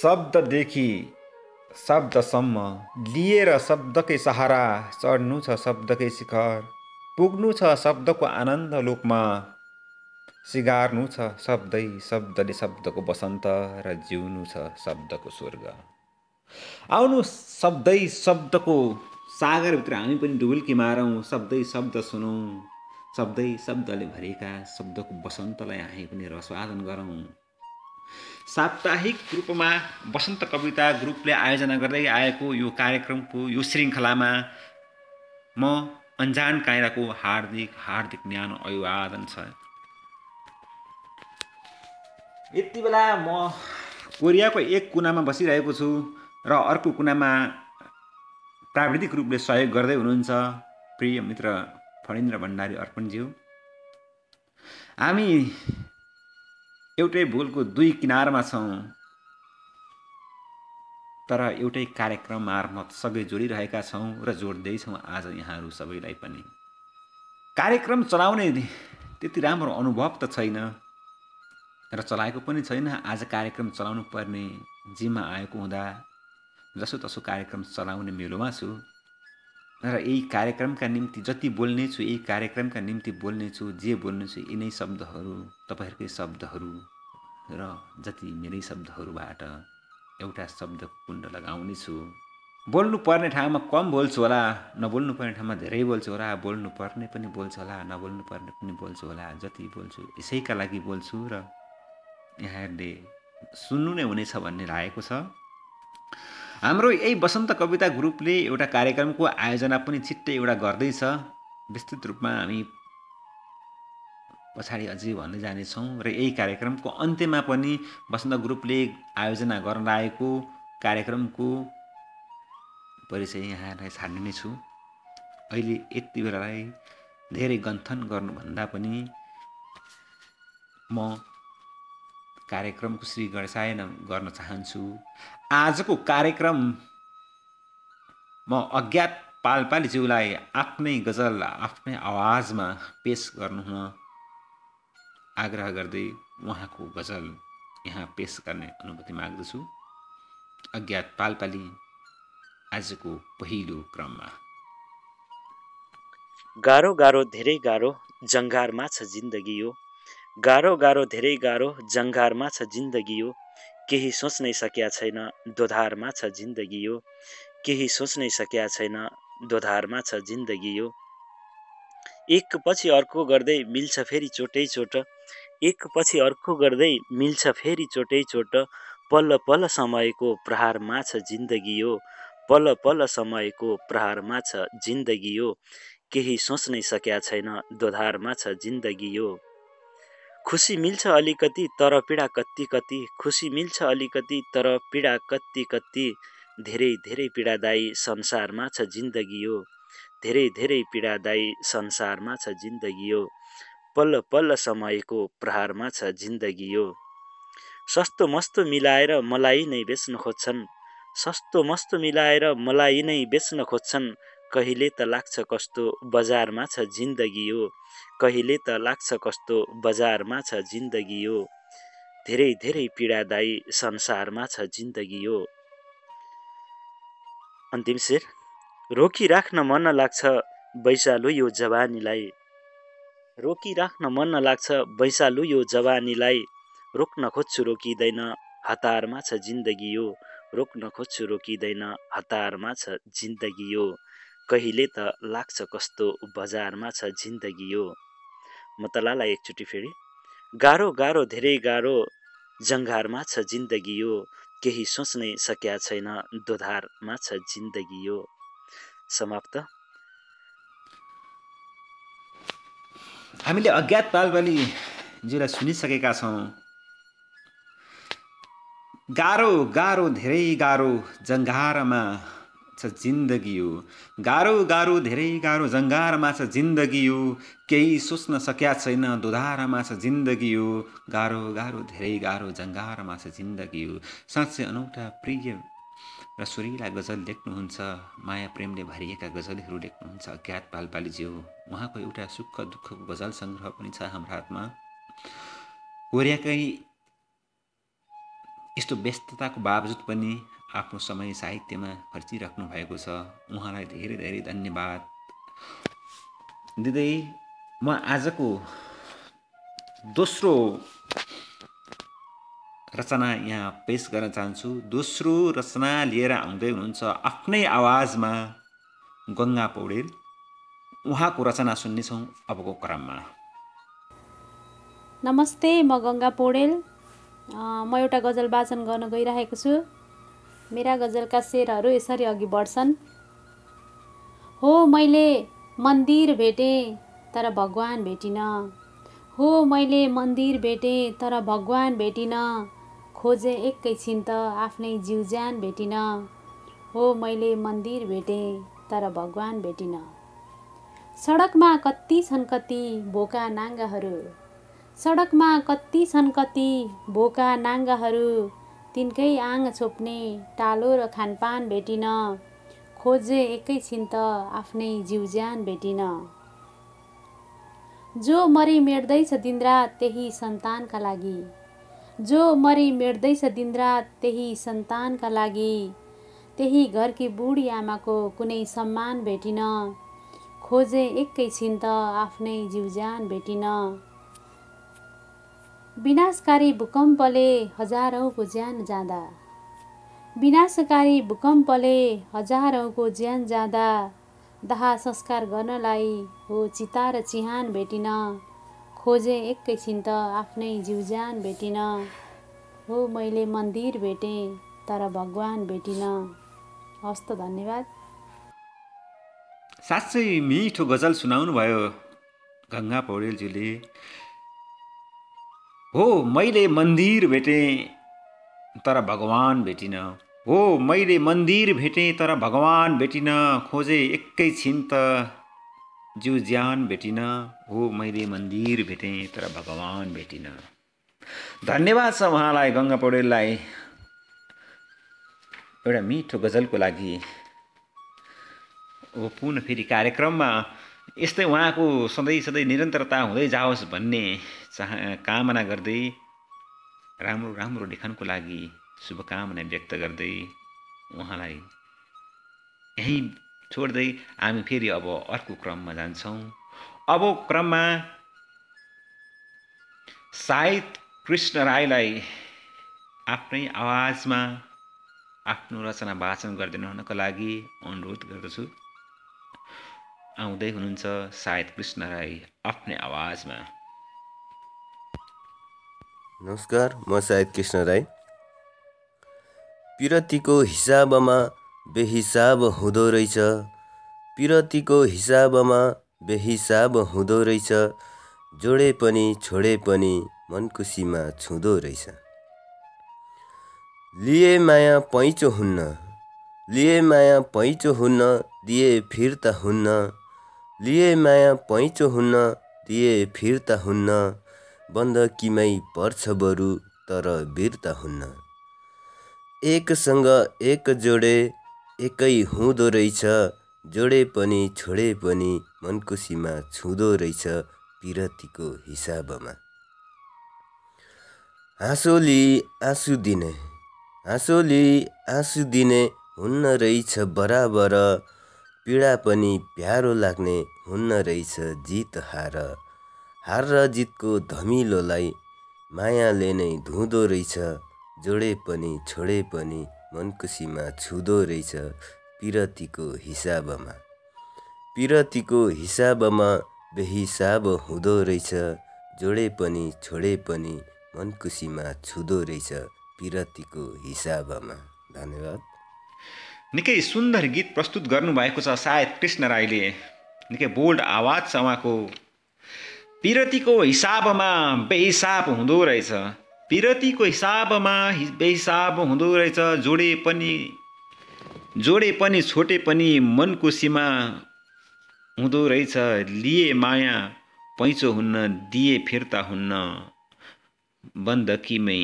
शब्ददेखि शब्दसम्म लिएर शब्दकै सहारा चढ्नु छ शब्दकै शिखर पुग्नु छ शब्दको आनन्द लोकमा सिगार्नु छ शब्दै शब्दले शब्दको बसन्त र जिउनु छ शब्दको स्वर्ग। आउनु शब्दै शब्दको सागरभित्र हामी पनि डुबुल्की मारौँ शब्दै शब्द सुनौँ शब्दै शब्दले भरिएका शब्दको बसन्तलाई हामी पनि रस्वादन गरौँ। साप्ताहिक रूपमा वसन्त कविता ग्रुपले आयोजना गर्दै आएको यो कार्यक्रमको यो श्रृङ्खलामा म अन्जान काइराको हार्दिक हार्दिक न्यानो अभिवादन छ। यति बेला म कोरियाको एक कुनामा बसिरहेको छु र अर्को कुनामा प्राविधिक रूपले सहयोग गर्दै हुनुहुन्छ प्रिय मित्र फणिन्द्र भण्डारी अर्पणज्यू। हामी एउटै भुलको दुई किनारमा छौँ तर एउटै कार्यक्रम मार्फत सबै जोडिरहेका छौँ र जोड्दैछौँ आज यहाँहरू सबैलाई पनि। कार्यक्रम चलाउने त्यति राम्रो अनुभव त छैन र चलाएको पनि छैन। आज कार्यक्रम चलाउनु पर्ने जिम्मा आएको हुँदा जसोतसो कार्यक्रम चलाउने मेलोमा छु। र यही कार्यक्रमका निम्ति जति बोल्नेछु यही कार्यक्रमका निम्ति बोल्नेछु जे बोल्नेछु यिनै शब्दहरू तपाईँहरूकै शब्दहरू र जति मेरै शब्दहरूबाट एउटा शब्दको कुण्ड लगाउनेछु बोल्नु पर्ने ठाउँमा कम बोल्छु होला नबोल्नु पर्ने ठाउँमा धेरै बोल्छु होला बोल्नु पर्ने पनि बोल्छु होला नबोल्नु पर्ने पनि बोल्छु होला जति बोल्छु यसैका लागि बोल्छु र यहाँहरूले सुन्नु नै हुनेछ भन्ने लागेको छ। हाम्रो यही वसन्त कविता ग्रुपले एउटा कार्यक्रमको आयोजना पनि छिट्टै एउटा गर्दैछ। विस्तृत रूपमा हामी पछाडि अझै भन्दै जानेछौँ र यही कार्यक्रमको अन्त्यमा पनि वसन्त ग्रुपले आयोजना गर्न आएको कार्यक्रमको परिचय यहाँलाई छाड्ने नै छु। अहिले यति बेलालाई धेरै गन्थन गर्नुभन्दा पनि म कार्यक्रमको श्री गणसायन गर्न चाहन्छु। आजको कार्यक्रम म अज्ञात पालपालीज्यूलाई आफ्नै गजल आफ्नै आवाजमा पेस गर्नु हुन आग्रह गर्दै उहाँको गजल यहाँ पेस गर्ने अनुमति माग्दछु। अज्ञात पालपाली आजको पहिलो क्रममा। गाह्रो गाह्रो धेरै गाह्रो जङ्घारमा छ जिन्दगी यो। गाह्रो गाह्रो धेरै गाह्रो जङ्घारमा छ जिन्दगी यो। केही सोच्नै सकिया छैन दोधारमा छ जिन्दगी यो। केही सोच्नै सकिया छैन दोधारमा छ जिन्दगी यो। एक पछि अर्को गर्दै मिल्छ फेरि चोटै चोट। एक पछि अर्को गर्दै मिल्छ फेरि चोटै चोट। पल्ल पल्ल समयको प्रहारमा छ जिन्दगी यो। पल्ल पल्ल समयको प्रहारमा छ जिन्दगी यो। केही सोच्नै सकिया छैन दोधारमा छ जिन्दगी यो। खुसी मिल्छ अलिकति तर पीडा कति कति खुसी मिल्छ अलिकति तर पीडा कति कति धेरै धेरै पीडादायी संसारमा छ जिन्दगी यो। धेरै धेरै पीडादायी संसारमा छ जिन्दगी यो। पल्ल पल्ल समयको प्रहारमा छ जिन्दगी यो। सस्तो मस्तो मिलाएर मलाई नै बेच्न खोज्छन्। सस्तो मस्तो मिलाएर मलाई नै बेच्न खोज्छन्। कहिले त लाग्छ कस्तो बजारमा छ जिन्दगी यो? कहिले त लाग्छ कस्तो बजारमा छ जिन्दगी यो? धेरै धेरै पीडादायी संसारमा छ जिन्दगी यो। अन्तिम शेर। रोकिराख्न मन लाग्छ बैसालु यो जवानीलाई। रोकिराख्न मन लाग्छ बैसालु यो जवानीलाई। रोक्न खोज्छु रोकिँदैन हतारमा छ जिन्दगी यो। रोक्न खोज्छु रोकिँदैन हतारमा छ जिन्दगी यो। कहिले त लाग्छ कस्तो बजारमा छ जिन्दगी यो। मतलालाई एकचोटि फेरि। गाह्रो गाह्रो धेरै गाह्रो जङ्घारमा छ जिन्दगी यो। केही सोच्नै सकिया छैन दोधारमा छ जिन्दगी यो। समाप्त। हामीले अज्ञात पालपालीजीलाई सुनिसकेका छौँ। गाह्रो गाह्रो धेरै गाह्रो जङ्घारमा छ जिन्दगी हो गाह्रो गाह्रो धेरै गाह्रो जङ्गारमा छ जिन्दगी हो केही सोच्न सकिया छैन दुधारमा छ जिन्दगी हो गाह्रो गाह्रो धेरै गाह्रो जङ्गारमा छ जिन्दगी हो साँच्चै अनौठा प्रिय र सुरीला गजल लेख्नुहुन्छ माया प्रेमले भरिएका गजलहरू लेख्नुहुन्छ अज्ञात पालपालीज्यू उहाँको एउटा सुख दुःखको गजल सङ्ग्रह पनि छ हाम्रो हातमा। कोरियाकै यस्तो व्यस्तताको बावजुद पनि आफ्नो समय साहित्यमा खर्चिराख्नु भएको छ। उहाँलाई धेरै धेरै धन्यवाद। दिँदै म आजको दोस्रो रचना यहाँ पेस गर्न चाहन्छु। दोस्रो रचना लिएर आउँदै हुनुहुन्छ आफ्नै आवाजमा गङ्गा पौडेल। उहाँको रचना सुन्नेछौँ अबको क्रममा। नमस्ते म गङ्गा पौडेल। म एउटा गजल वाचन गर्न गइरहेको छु। मेरा गजलका शेरहरू यसरी अघि बढ्छन्। हो मैले मन्दिर भेटेँ तर भगवान् भेटिनँ। हो मैले मन्दिर भेटेँ तर भगवान् भेटिनँ। खोजे एकैछिन त आफ्नै जिउ ज्यान भेटिनँ। हो मैले मन्दिर भेटेँ तर भगवान् भेटिनँ। सडकमा कति छन् कति भोका नाङ्गाहरू। सडकमा कति छन् कति भोका नाङ्गाहरू। तिनकै आङ छोप्ने टालो र खानपान भेटिन। खोजे एकैछिन त आफ्नै जिउ ज्यान भेटिन। जो मरि मेट्दैछ दिनरात त्यही सन्तानका लागि। जो मरि मेट्दैछ दिनरात त्यही सन्तानका लागि। त्यही घरकी बुढी आमाको कुनै सम्मान भेटिन। खोजे एकैछिन त आफ्नै जिउज्यान भेटिन। विनाशकारी भूकम्पले हजारौँको ज्यान जाँदा। विनाशकारी भूकम्पले हजारौँको ज्यान जाँदा। दाह संस्कार गर्नलाई हो चिता र चिहान भेटिन। खोजे एकैछिन त आफ्नै जिउज्यान भेटिन। हो मैले मन्दिर भेटेँ तर भगवान् भेटिन। हस् त धन्यवाद। साँच्चै मिठो गजल सुनाउनु भयो गङ्गा पौडेलज्यूले हो मैले मन्दिर भेटेँ तर भगवान् भेटिन। हो मैले मन्दिर भेटेँ तर भगवान् भेटिन। खोजे एकैछिन त जिउ ज्यान भेटिन। हो मैले मन्दिर भेटेँ तर भगवान् भेटिन। धन्यवाद छ उहाँलाई गङ्गा पौडेललाई। एउटा मिठो गजलको लागि। पुनः फेरि कार्यक्रममा यस्तै उहाँको सधैँ सधैँ निरन्तरता हुँदै जाओस् भन्ने चाह कामना गर्दै राम्रो राम्रो लेखनको लागि शुभकामना व्यक्त गर्दै उहाँलाई यहीँ छोड्दै हामी फेरि अब अर्को क्रममा जान्छौँ। अब क्रममा सायद कृष्ण राईलाई आफ्नै आवाजमा आफ्नो रचना वाचन गरिदिनु हुनको लागि अनुरोध गर्दछु। आउँदै हुनुहुन्छ सायद कृष्ण राई आफ्नै आवाजमा। नमस्कार म सायद कृष्ण राई। पिरतीको हिसाबमा बेहिसाब हुँदो रहेछ। पिरतीको हिसाबमा बेहिसाब हुँदो रहेछ। जोडे पनि छोडे पनि मनको सीमा छुँदो रहेछ। लिए माया पैँचो हुन्न लिए माया पैँचो हुन्न दिए फिर्ता हुन्न। लिए माया पैँचो हुन्न दिए फिर्ता हुन्न बन्दकीमै पर्छ बरु तर बिर्ता हुन्न। एकसँग एक जोडे एकै हुँदो रहेछ जोडे पनि छोडे पनि मनको सीमा छुँदो रहेछ पिरतीको हिसाबमा। हाँसोली आँसु दिने हाँसोली आँसु दिने हुन्न रहेछ बराबर पीडा पनि प्यारो लाग्ने हुन्न रहेछ जित हार। हार र जितको धमिलोलाई मायाले नै धुँदो रहेछ। जोडे पनि छोडे पनि मनको सीमा छुँदो रहेछ पिरतीको हिसाबमा। पिरतीको हिसाबमा बेहिसाब हुँदो रहेछ। जोडे पनि छोडे पनि मनको सीमा छुँदो रहेछ पिरतीको हिसाबमा। धन्यवाद। निकै सुन्दर गीत प्रस्तुत गर्नुभएको छ सायद कृष्ण राईले। निकै बोल्ड आवाज छ उहाँको। पिरतीको हिसाबमा बेहिसाब हुँदो रहेछ। पिरतीको हिसाबमा बेहिसाब हुँदो रहेछ। जोडे पनि जोडे पनि छोटे पनि मनको सीमा हुँदो रहेछ। लिए माया पैँचो हुन्न दिए फिर्ता हुन्न। बन्दकीमै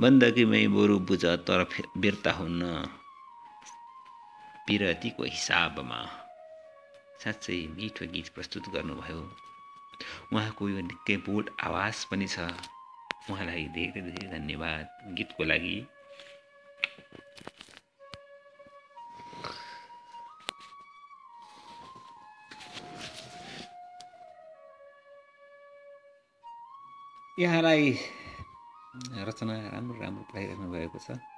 बन्दकीमै बरु बुझ तर बिर्ता हुन्न। पिरतीको हिसाबमा साँच्चै मिठो गीत प्रस्तुत गर्नुभयो उहाँको यो निकै बोल्ड आवाज पनि छ उहाँलाई धेरै धेरै धन्यवाद गीतको लागि यहाँलाई रचना राम्रो राम्रो पठाइराख्नु भएको छ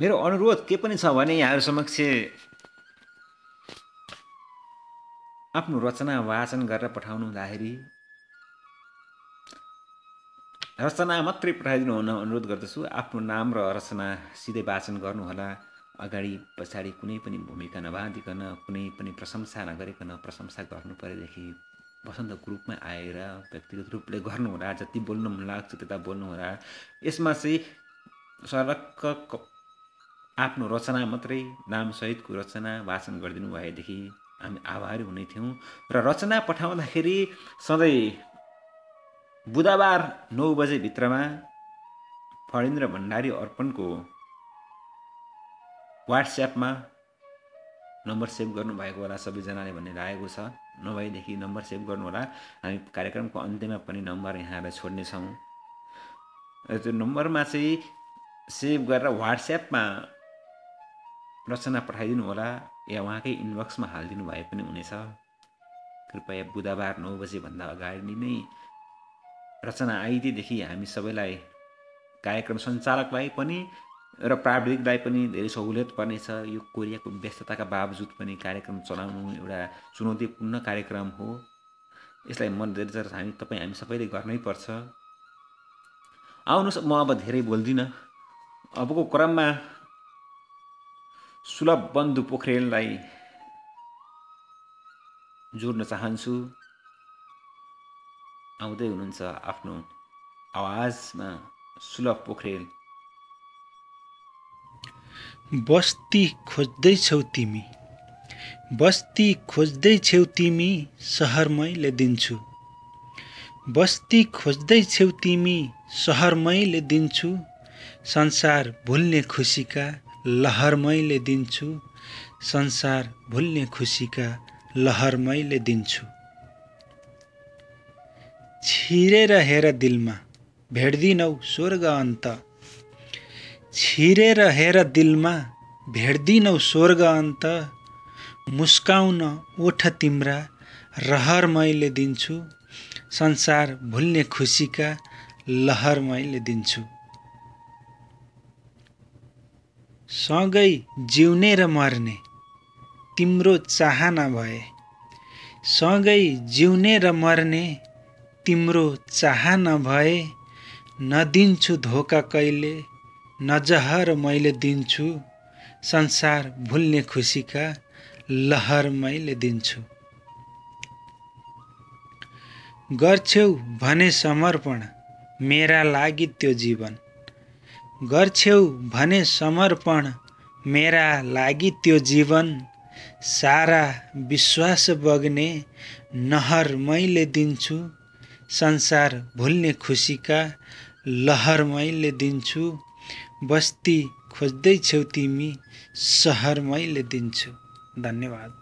मेरो अनुरोध के पनि छ भने यहाँहरू समक्ष आफ्नो रचना वाचन गरेर पठाउनु हुँदाखेरि रचना मात्रै पठाइदिनु हुन अनुरोध गर्दछु। आफ्नो नाम र रचना सिधै वाचन गर्नुहोला। अगाडि पछाडि कुनै पनि भूमिका नबाँधिकन कुनै पनि प्रशंसा नगरिकन प्रशंसा गर्नु परेदेखि वसन्तको रूपमा आएर व्यक्तिगत रूपले गर्नुहोला जति बोल्नु मन लाग्छ त्यता बोल्नुहोला यसमा चाहिँ सरक्क आफ्नो रचना मात्रै नामसहितको रचना वाचन गरिदिनु भएदेखि हामी आभारी हुने थियौँ। र रचना पठाउँदाखेरि सधैँ बुधबार नौ बजेभित्रमा फणिन्द्र भण्डारी अर्पणको वाट्सएपमा नम्बर सेभ गर्नुभएको होला सबैजनाले भन्ने लागेको छ। नभएदेखि नम्बर सेभ गर्नुहोला। हामी कार्यक्रमको अन्त्यमा पनि नम्बर यहाँलाई छोड्नेछौँ। र त्यो नम्बरमा चाहिँ सेभ गरेर वाट्सएपमा रचना पठाइदिनु होला या उहाँकै इनबक्समा हालिदिनु भए पनि हुनेछ कृपया बुधबार नौ बजेभन्दा अगाडि नै रचना आइदिएदेखि हामी सबैलाई कार्यक्रम सञ्चालकलाई पनि र प्राविधिकलाई पनि धेरै सहुलियत पर्नेछ यो कोरियाको व्यस्तताका बावजुद पनि कार्यक्रम चलाउनु एउटा चुनौतीपूर्ण कार्यक्रम हो यसलाई मध्यनजर हामी तपाईँ हामी सबैले गर्नै पर्छ आउनुहोस् म अब धेरै बोल्दिनँ अबको क्रममा सुलभ बन्धु पोखरेललाई जोड्न चाहन्छु। आउँदै हुनुहुन्छ आफ्नो आवाजमा सुलभ पोखरेल। बस्ती खोज्दैछौ तिमी। बस्ती खोज्दैछौ तिमी सहर मैले दिन्छु। बस्ती खोज्दैछौ तिमी सहर मैले दिन्छु। संसार भुल्ने खुसीका लहर मैले दिन्छु। संसार भुल्ने खुसीका लहर मैले दिन्छु। छिरेर हेर दिलमा भेट्दिनौ स्वर्ग अन्त। छिरेर हेर दिलमा भेट्दिनौ स्वर्ग अन्त। मुस्काउन ओठ तिम्रा रहर मैले दिन्छु। संसार भुल्ने खुसीका लहर मैले दिन्छु। सँगै जिउने र मर्ने तिम्रो चाहना भए। सँगै जिउने र मर्ने तिम्रो चाहना भए। नदिन्छु धोका कहिले नजहर मैले दिन्छु। संसार भुल्ने खुसीका लहर मैले दिन्छु। गर्छौ भने समर्पण मेरा लागि त्यो जीवन। गर्छौ भने समर्पण। मेरा लागि त्यो जीवन। सारा विश्वास बग्ने नहर मैले दिन्छु। संसार भुल्ने खुसीका लहर मैले दिन्छु। बस्ती खोज्दैछौ तिमी सहर मैले दिन्छु। धन्यवाद।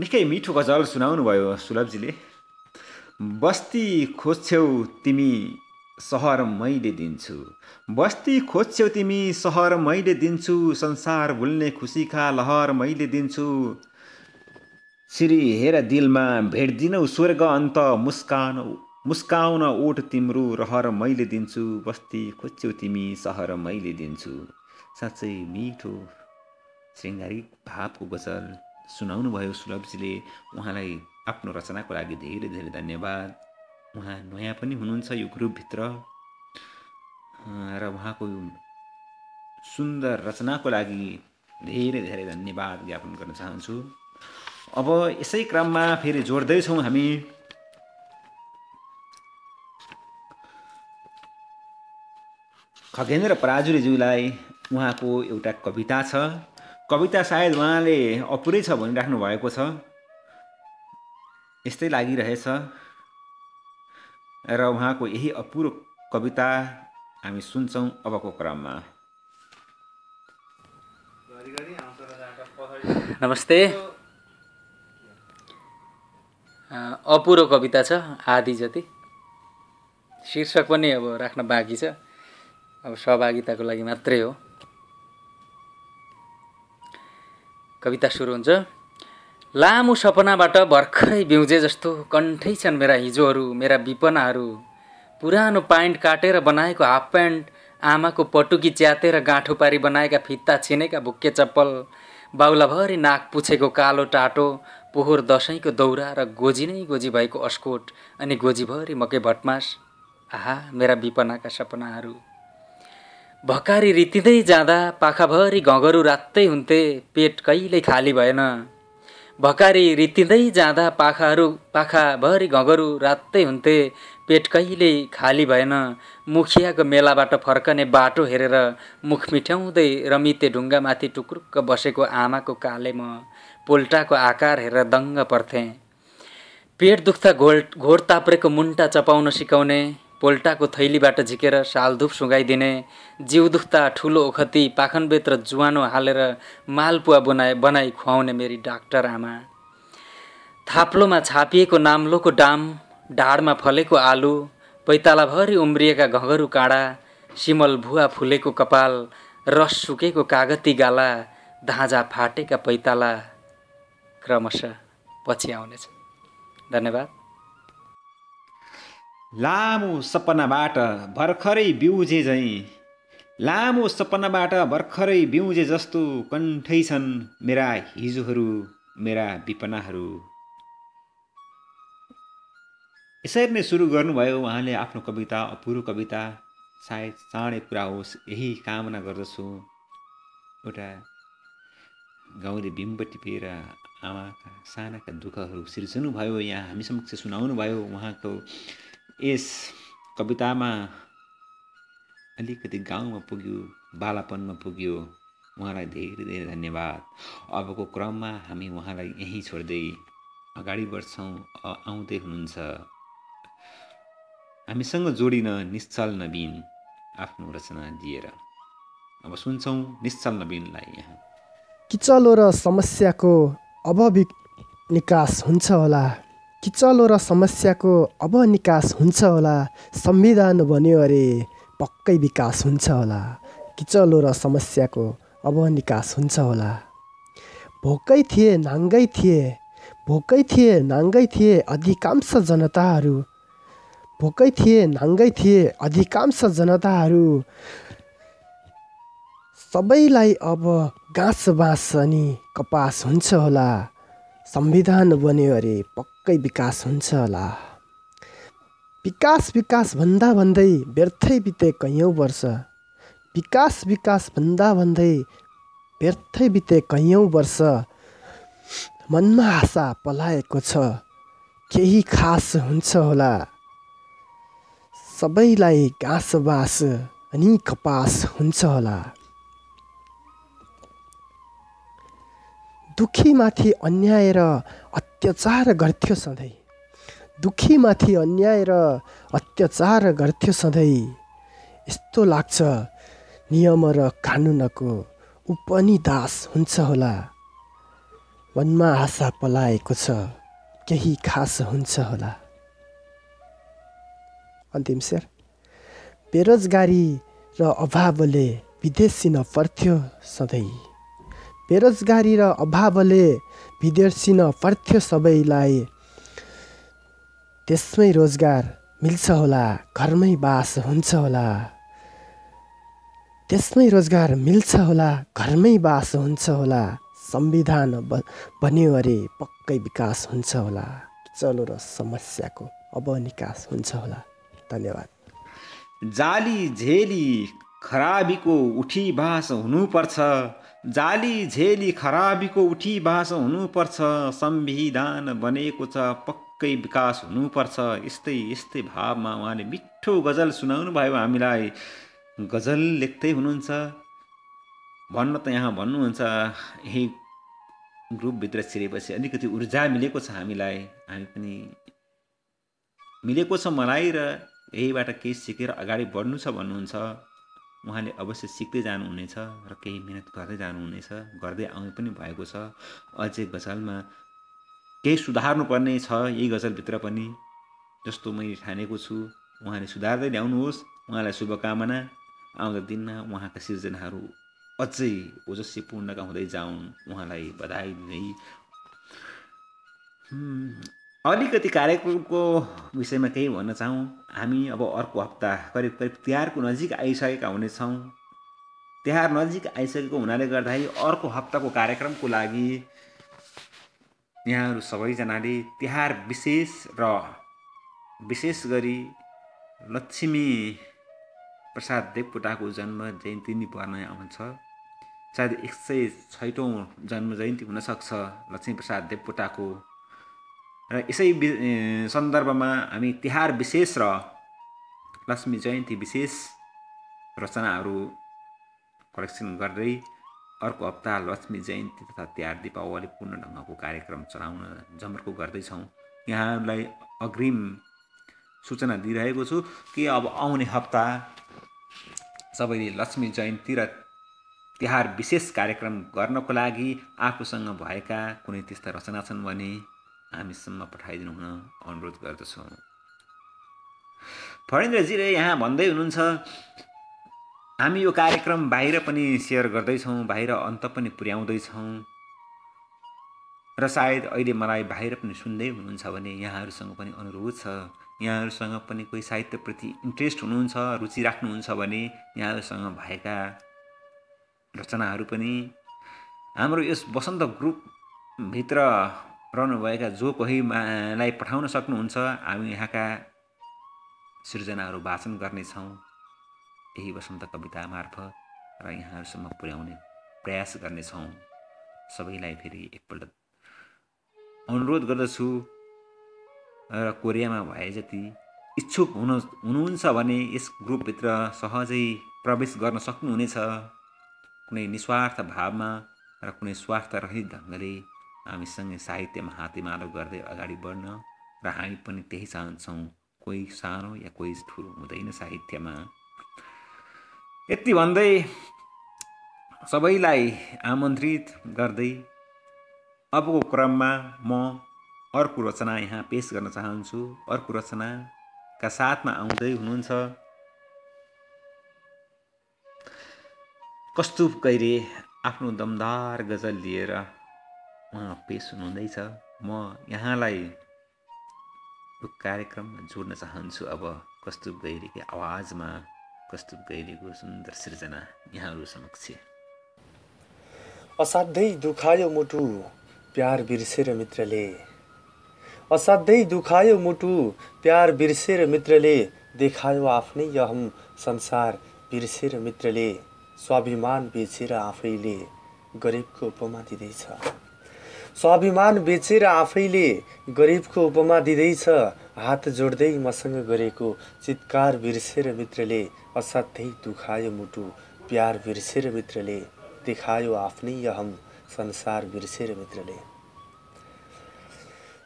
निकै मिठो गजल सुनाउनु भयो सुलभजीले। बस्ती खोज्छौ तिमी सहर मैले दिन्छु। बस्ती खोज्छौ तिमी सहर मैले दिन्छु। संसार भुल्ने खुसीका लहर मैले दिन्छु। श्री हेर दिलमा भेट्दिनौ स्वर्ग अन्त मुस्कान मुस्काउन ओठ तिम्रो रहर मैले दिन्छु। बस्ती खोज्छौ तिमी सहर मैले दिन्छु। साँच्चै मिठो शृङ्गारिक भावको गजल सुनाउनु भयो सुलभजीले। उहाँलाई आफ्नो रचनाको लागि धेरै धेरै धन्यवाद। उहाँ नयाँ पनि हुनुहुन्छ यो ग्रुपभित्र। र उहाँको सुन्दर रचनाको लागि धेरै धेरै धन्यवाद ज्ञापन गर्न चाहन्छु। अब यसै क्रममा फेरि जोड्दैछौँ हामी। खगेन्द्र पराजुलीज्यूलाई उहाँको एउटा कविता छ। कविता सायद उहाँले अपुरै छ भनिराख्नु भएको छ। यस्तै लागिरहेछ। र उहाँको यही अपुरो कविता हामी सुन्छौँ अबको क्रममा। नमस्ते। अपुरो कविता छ आदि जति। शीर्षक पनि अब राख्न बाँकी छ। अब सहभागिताको लागि मात्रै हो। कविता सुरु हुन्छ। लामो सपनाबाट भर्खरै बिउजे जस्तो कन्ठै छन् मेरा हिजोहरू मेरा विपनाहरू। पुरानो पाइन्ट काटेर बनाएको हाफ प्यान्ट आमाको पटुकी च्यातेर गाँठो पारी बनाएका फित्ता छिनेका भुक्के चप्पल बाहुलाभरि नाक पुछेको कालो टाटो पोहोर दसैँको दौरा र गोजी नै गोजी भएको अस्कोट अनि गोजीभरि मकै भटमास। आहा मेरा विपनाका सपनाहरू। भकारी रितिँदै जाँदा पाखाभरि घगरु रात्तै हुन्थे पेट कहिल्यै खाली भएन। भकारी रितिँदै जाँदा पाखाहरू पाखाभरि घगरु रात्तै हुन्थे। पेट कहिल्यै खाली भएन। मुखियाको मेलाबाट फर्कने बाटो हेरेर मुख मिठ्याउँदै रमिते ढुङ्गामाथि टुक्रुक्क बसेको आमाको काले म पोल्टाको आकार हेरेर दङ्ग पर्थेँ। पेट दुख्दा घोल घोर ताप्रेको मुन्टा चपाउन सिकाउने। पोल्टाको थैलीबाट झिकेर सालधुप सुँगाइदिने जिउ दुख्दा ठुलो ओखती पाखनबेत र जुवानो हालेर मालपुवा बनाए बनाई खुवाउने मेरी डाक्टर आमा। थाप्लोमा छापिएको नाम्लोको डाम ढाडमा फलेको आलु पैतालाभरि उम्रिएका घगरु काँडा सिमल भुवा फुलेको कपाल रस सुकेको कागती गाला धाँजा फाटेका पैताला क्रमशः पछि आउनेछ। धन्यवाद। लामो सपनाबाट भर्खरै बिउजे झैँ। लामो सपनाबाट भर्खरै बिउजे जस्तो कण्ठै छन् मेरा हिजोहरू मेरा विपनाहरू। यसरी नै सुरु गर्नुभयो उहाँले आफ्नो कविता अपुरो कविता। सायद चाँडै पुरा होस् यही कामना गर्दछु। एउटा गाउँले बिम्ब टिपेर आमाका सानाका दुःखहरू सिर्जनुभयो यहाँ हामी समक्ष सुनाउनु भयो उहाँको यस कवितामा अलिकति गाउँमा पुग्यो बालापनमा पुग्यो। उहाँलाई धेरै धेरै धन्यवाद। अबको क्रममा हामी उहाँलाई यहीँ छोड्दै अगाडि बढ्छौँ आउँदै हुनुहुन्छ। हामीसँग जोडिन निश्चल नवीन आफ्नो रचना दिएर। अब सुन्छौँ निश्चल नवीनलाई यहाँ। किचलो र समस्याको अब निकास हुन्छ होला? किचलो र समस्याको अब निकास हुन्छ होला। संविधान बन्यो अरे पक्कै विकास हुन्छ होला। किचलो र समस्याको अब निकास हुन्छ होला। भोकै थिए नाङ्गै थिए। भोकै थिए नाङ्गै थिए अधिकांश जनताहरू। भोकै थिए नाङ्गै थिए अधिकांश जनताहरू। सबैलाई अब घाँस बाँस अनि कपास हुन्छ होला। संविधान बन्यो अरे पक्कै विकास हुन्छ होला। विकास विकास भन्दा भन्दै व्यर्थै बिते कैयौँ वर्ष। विकास विकास भन्दा भन्दै व्यर्थै बिते कैयौँ वर्ष। मनमा आशा पलाएको छ केही खास हुन्छ होला। सबैलाई घाँस बाँस अनि कपास हुन्छ होला। दुखीमाथि अन्याय र अत्याचार गर्थ्यो सधैँ दुखीमाथि अन्याय र अत्याचार गर्थ्यो सधैँ यस्तो लाग्छ नियम र कानुनको ऊ पनि दास हुन्छ होला मनमा आशा पलाएको छ केही खास हुन्छ होला अन्तिम शेर बेरोजगारी र अभावले विदेशी नपर्थ्यो सधैँ बेरोजगारी र अभावले विदेशिन पर्थ्यो सबैलाई त्यसमै रोजगार मिल्छ होला घरमै बास हुन्छ होला। त्यसमै रोजगार मिल्छ होला घरमै बास हुन्छ होला। संविधान बन्यो अरे पक्कै विकास हुन्छ होला। चलो र समस्याको अब निकास हुन्छ होला। धन्यवाद। जाली झेली खराबीको उठी बास हुनुपर्छ। जाली झेली खराबीको उठी बास हुनुपर्छ संविधान बनेको छ पक्कै विकास हुनुपर्छ। यस्तै यस्तै भावमा उहाँले मिठो गजल सुनाउनु भयो हामीलाई। गजल लेख्दै हुनुहुन्छ। भन्न त यहाँ भन्नुहुन्छ यही ग्रुपभित्र छिरेपछि अलिकति ऊर्जा मिलेको छ हामीलाई। हामी पनि मिलेको छ मलाई र यहीबाट केही सिकेर अगाडि बढ्नु छ भन्नुहुन्छ। उहाँले अवश्य सिक्दै जानुहुनेछ र केही मिहिनेत गर्दै जानुहुनेछ गर्दै आउनु पनि भएको छ। अझै गजलमा केही सुधार्नुपर्ने छ यही गजलभित्र पनि। जस्तो मैले ठानेको छु उहाँले सुधार्दै ल्याउनुहोस् उहाँलाई शुभकामना। आउँदो दिनमा उहाँका सिर्जनाहरू अझै ओजस्वीपूर्णका हुँदै जाउन्। उहाँलाई बधाई दिँदै। अलिकति कार्यक्रमको विषयमा केही भन्न चाहौँ। हामी अब अर्को हप्ता करिब करिब तिहारको नजिक आइसकेका हुनेछौँ। तिहार नजिक आइसकेको हुनाले गर्दाखेरि अर्को हप्ताको कार्यक्रमको लागि यहाँहरू सबैजनाले तिहार विशेष र विशेष गरी लक्ष्मी प्रसाद देवकोटाको जन्म जयन्ती नि पर्न आउँछ। सायद एक सय छैटौँ जन्म जयन्ती हुनसक्छ लक्ष्मी प्रसाद देवकोटाको। र यसै सन्दर्भमा हामी तिहार विशेष र लक्ष्मी जयन्ती विशेष रचनाहरू कलेक्सन गर्दै अर्को हप्ता लक्ष्मी जयन्ती तथा तिहार दीपावली पूर्ण ढङ्गको कार्यक्रम चलाउन जमर्को गर्दैछौँ यहाँहरूलाई अग्रिम सूचना दिइरहेको छु कि अब आउने हप्ता सबैले लक्ष्मी जयन्ती र तिहार विशेष कार्यक्रम गर्नको लागि आफूसँग भएका कुनै त्यस्ता रचना छन् भने हामीसम्म पठाइदिनु हुन अनुरोध गर्दछौँ। फरेन्द्रजीले यहाँ भन्दै हुनुहुन्छ हामी यो कार्यक्रम बाहिर पनि सेयर गर्दैछौँ बाहिर अन्त पनि पुर्याउँदैछौँ। र सायद अहिले मलाई बाहिर पनि सुन्दै हुनुहुन्छ भने यहाँहरूसँग पनि अनुरोध छ। यहाँहरूसँग पनि कोही साहित्यप्रति इन्ट्रेस्ट हुनुहुन्छ रुचि राख्नुहुन्छ भने यहाँहरूसँग भएका रचनाहरू पनि हाम्रो यस वसन्त ग्रुपभित्र रहनुभएका जो कोहीलाई पठाउन सक्नुहुन्छ हामी यहाँका सृजनाहरू वाचन गर्नेछौँ। यही वसन्त कविता मार्फत र यहाँहरूसम्म पुर्याउने प्रयास गर्नेछौँ। सबैलाई फेरि एकपल्ट अनुरोध गर्दछु र कोरियामा भए जति इच्छुक हुनु हुनुहुन्छ भने यस ग्रुपभित्र सहजै प्रवेश गर्न सक्नुहुनेछ। कुनै निस्वार्थ भावमा र कुनै स्वार्थ रहित ढङ्गले हामीसँगै साहित्यमा हातेमालो गर्दै अगाडि बढ्न र हामी पनि त्यही चाहन्छौँ कोही सानो या कोही ठुलो हुँदैन साहित्यमा। यति भन्दै सबैलाई आमन्त्रित गर्दै अबको क्रममा म अर्को रचना यहाँ पेस गर्न चाहन्छु। अर्को रचनाका साथमा आउँदै हुनुहुन्छ कस्तुप गैरे आफ्नो दमदार गजल लिएर पेस हुनुहुँदैछ। म यहाँलाई यो कार्यक्रममा जोड्न चाहन्छु। अब कस्तुप गैरीको आवाजमा कस्तुप गैरीको सुन्दर सृजना यहाँहरू समक्ष असाध्यै दुखायो मुटु प्यार बिर्सेर मित्रले। असाध्यै दुखायो मुटु प्यार बिर्सेर मित्रले। देखायो आफ्नै अहम संसार बिर्सेर मित्रले। स्वाभिमान बेचेर आफैले गरिबको उपमा दिँदैछ। स्वाभिमान बेचेर आफैले गरिबको उपमा दिँदैछ। हात जोड्दै मसँग गरेको चितकार बिर्सेर मित्रले असाध्यै दुखायो मुटु। प्यार बिर्सेर मित्रले देखायो आफ्नै अहम। संसार बिर्सेर मित्रले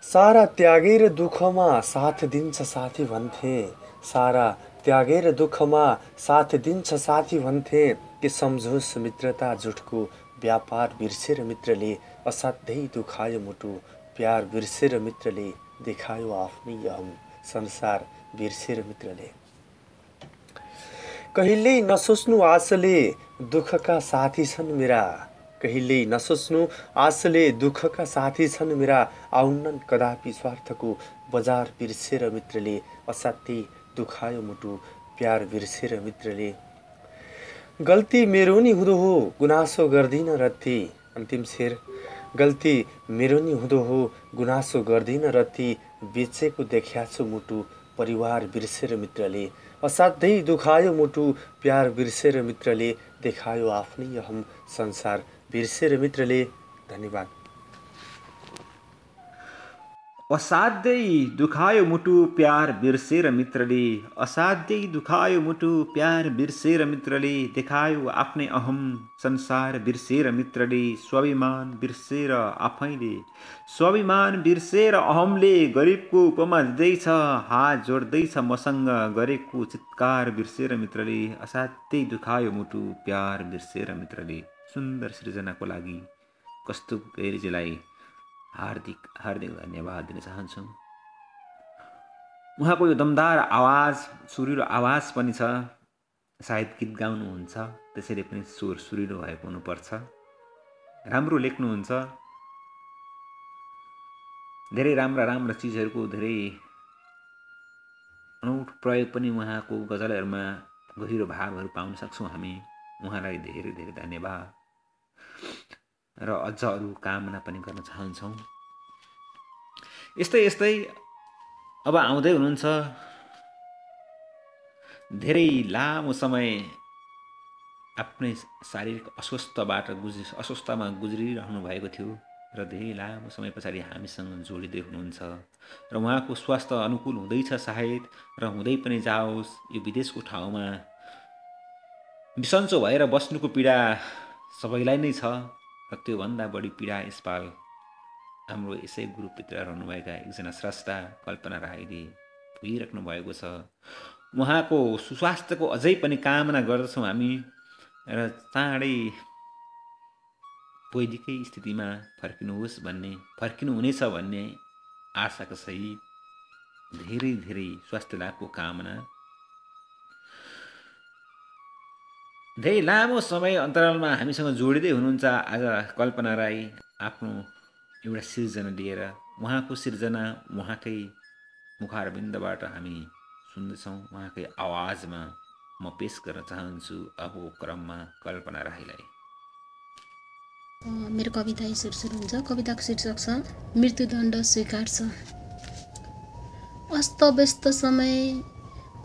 सारा त्यागेर दुःखमा साथ दिन्छ साथी भन्थे। सारा त्यागेर दुःखमा साथ दिन्छ साथी भन्थे। के सम्झोस् मित्रता जुटको। व्यापार बिर्सेर मित्रले असाध्यै दुखायो मुटु प्यार बिर्सेर मित्रले देखायो आफ्नै अहम संसार बिर्सेर मित्रले। कहिल्यै नसोच्नु आशले दुःखका साथी छन् मेरा कहिल्यै नसोच्नु आशले दुःखका साथी छन् मेरा आउन्नन् कदापि स्वार्थको बजार बिर्सेर मित्रले असाध्यै दुखायो मुटु प्यार बिर्सेर मित्रले। गल्ती मेरो नि हुँदो हो गुनासो गर्दिन रत्ती अन्तिम शेर। गल्ती मेरो नि हुँदो हो। गुनासो गर्दिन रति बेचेको देख्याछु मुटु। परिवार बिर्सेर मित्रले असाध्यै दुखायो मुटु। प्यार बिर्सेर मित्रले देखायो आफ्नै अहम संसार। बिर्सेर मित्रले धन्यवाद। असाध्यै दुखायो मुटु प्यार बिर्सेर मित्रले असाध्यै दुखायो मुटु प्यार बिर्सेर मित्रले देखायो आफ्नै अहम संसार बिर्सेर मित्रले स्वाभिमान बिर्सेर आफैले स्वाभिमान बिर्सेर अहमले गरिबको उपमा दिँदैछ हात जोड्दैछ मसँग गरेको चित्कार बिर्सेर मित्रले असाध्यै दुखायो मुटु प्यार बिर्सेर मित्रले सुन्दर सृजनाको लागि कस्तो गैरीजीलाई हार्दिक हार्दिक धन्यवाद दिन चाहन्छौँ। उहाँको यो दमदार आवाज सुरिलो आवाज पनि छ। सायद गीत गाउनुहुन्छ त्यसैले पनि स्वर सुरिलो भएको हुनुपर्छ। राम्रो लेख्नुहुन्छ। धेरै राम्रा राम्रा चिजहरूको धेरै अनौठो प्रयोग पनि उहाँको गजलहरूमा गहिरो भावहरू पाउन सक्छौँ हामी। उहाँलाई धेरै धेरै धन्यवाद। र अझ अरू कामना पनि गर्न चाहन्छौँ। यस्तै यस्तै अब आउँदै हुनुहुन्छ। धेरै लामो समय आफ्नै शारीरिक अस्वस्थबाट गुज्रि अस्वस्थमा गुज्रिरहनु भएको थियो र धेरै लामो समय पछाडि हामीसँग जोडिँदै हुनुहुन्छ। र उहाँको स्वास्थ्य अनुकूल हुँदैछ सायद र हुँदै पनि जाओस् यो विदेशको ठाउँमा। बिसन्चो भएर बस्नुको पीडा सबैलाई नै छ। र त्योभन्दा बढी पीडा यसपाल हाम्रो यसै ग्रुपभित्र रहनुभएका एकजना स्रष्टा कल्पना राईले भुगिराख्नु भएको छ। उहाँको सुस्वास्थ्यको अझै पनि कामना गर्दछौँ हामी र चाँडै पहिलेकै स्थितिमा फर्किनुहोस् भन्ने फर्किनुहुनेछ भन्ने आशाको सहित धेरै धेरै स्वास्थ्य लाभको कामना धेरै लामो समय अन्तरालमा हामीसँग जोडिँदै हुनुहुन्छ आज कल्पना राई आफ्नो एउटा सिर्जना लिएर। उहाँको सिर्जना उहाँकै मुखारबिन्दबाट हामी सुन्दैछौँ। उहाँकै आवाजमा म पेस गर्न चाहन्छु अबो क्रममा कल्पना राईलाई। मेरो कविता शीर्षक हुन्छ। कविताको शीर्षक छ मृत्युदण्ड स्वीकार छ अस्तव्यस्त समय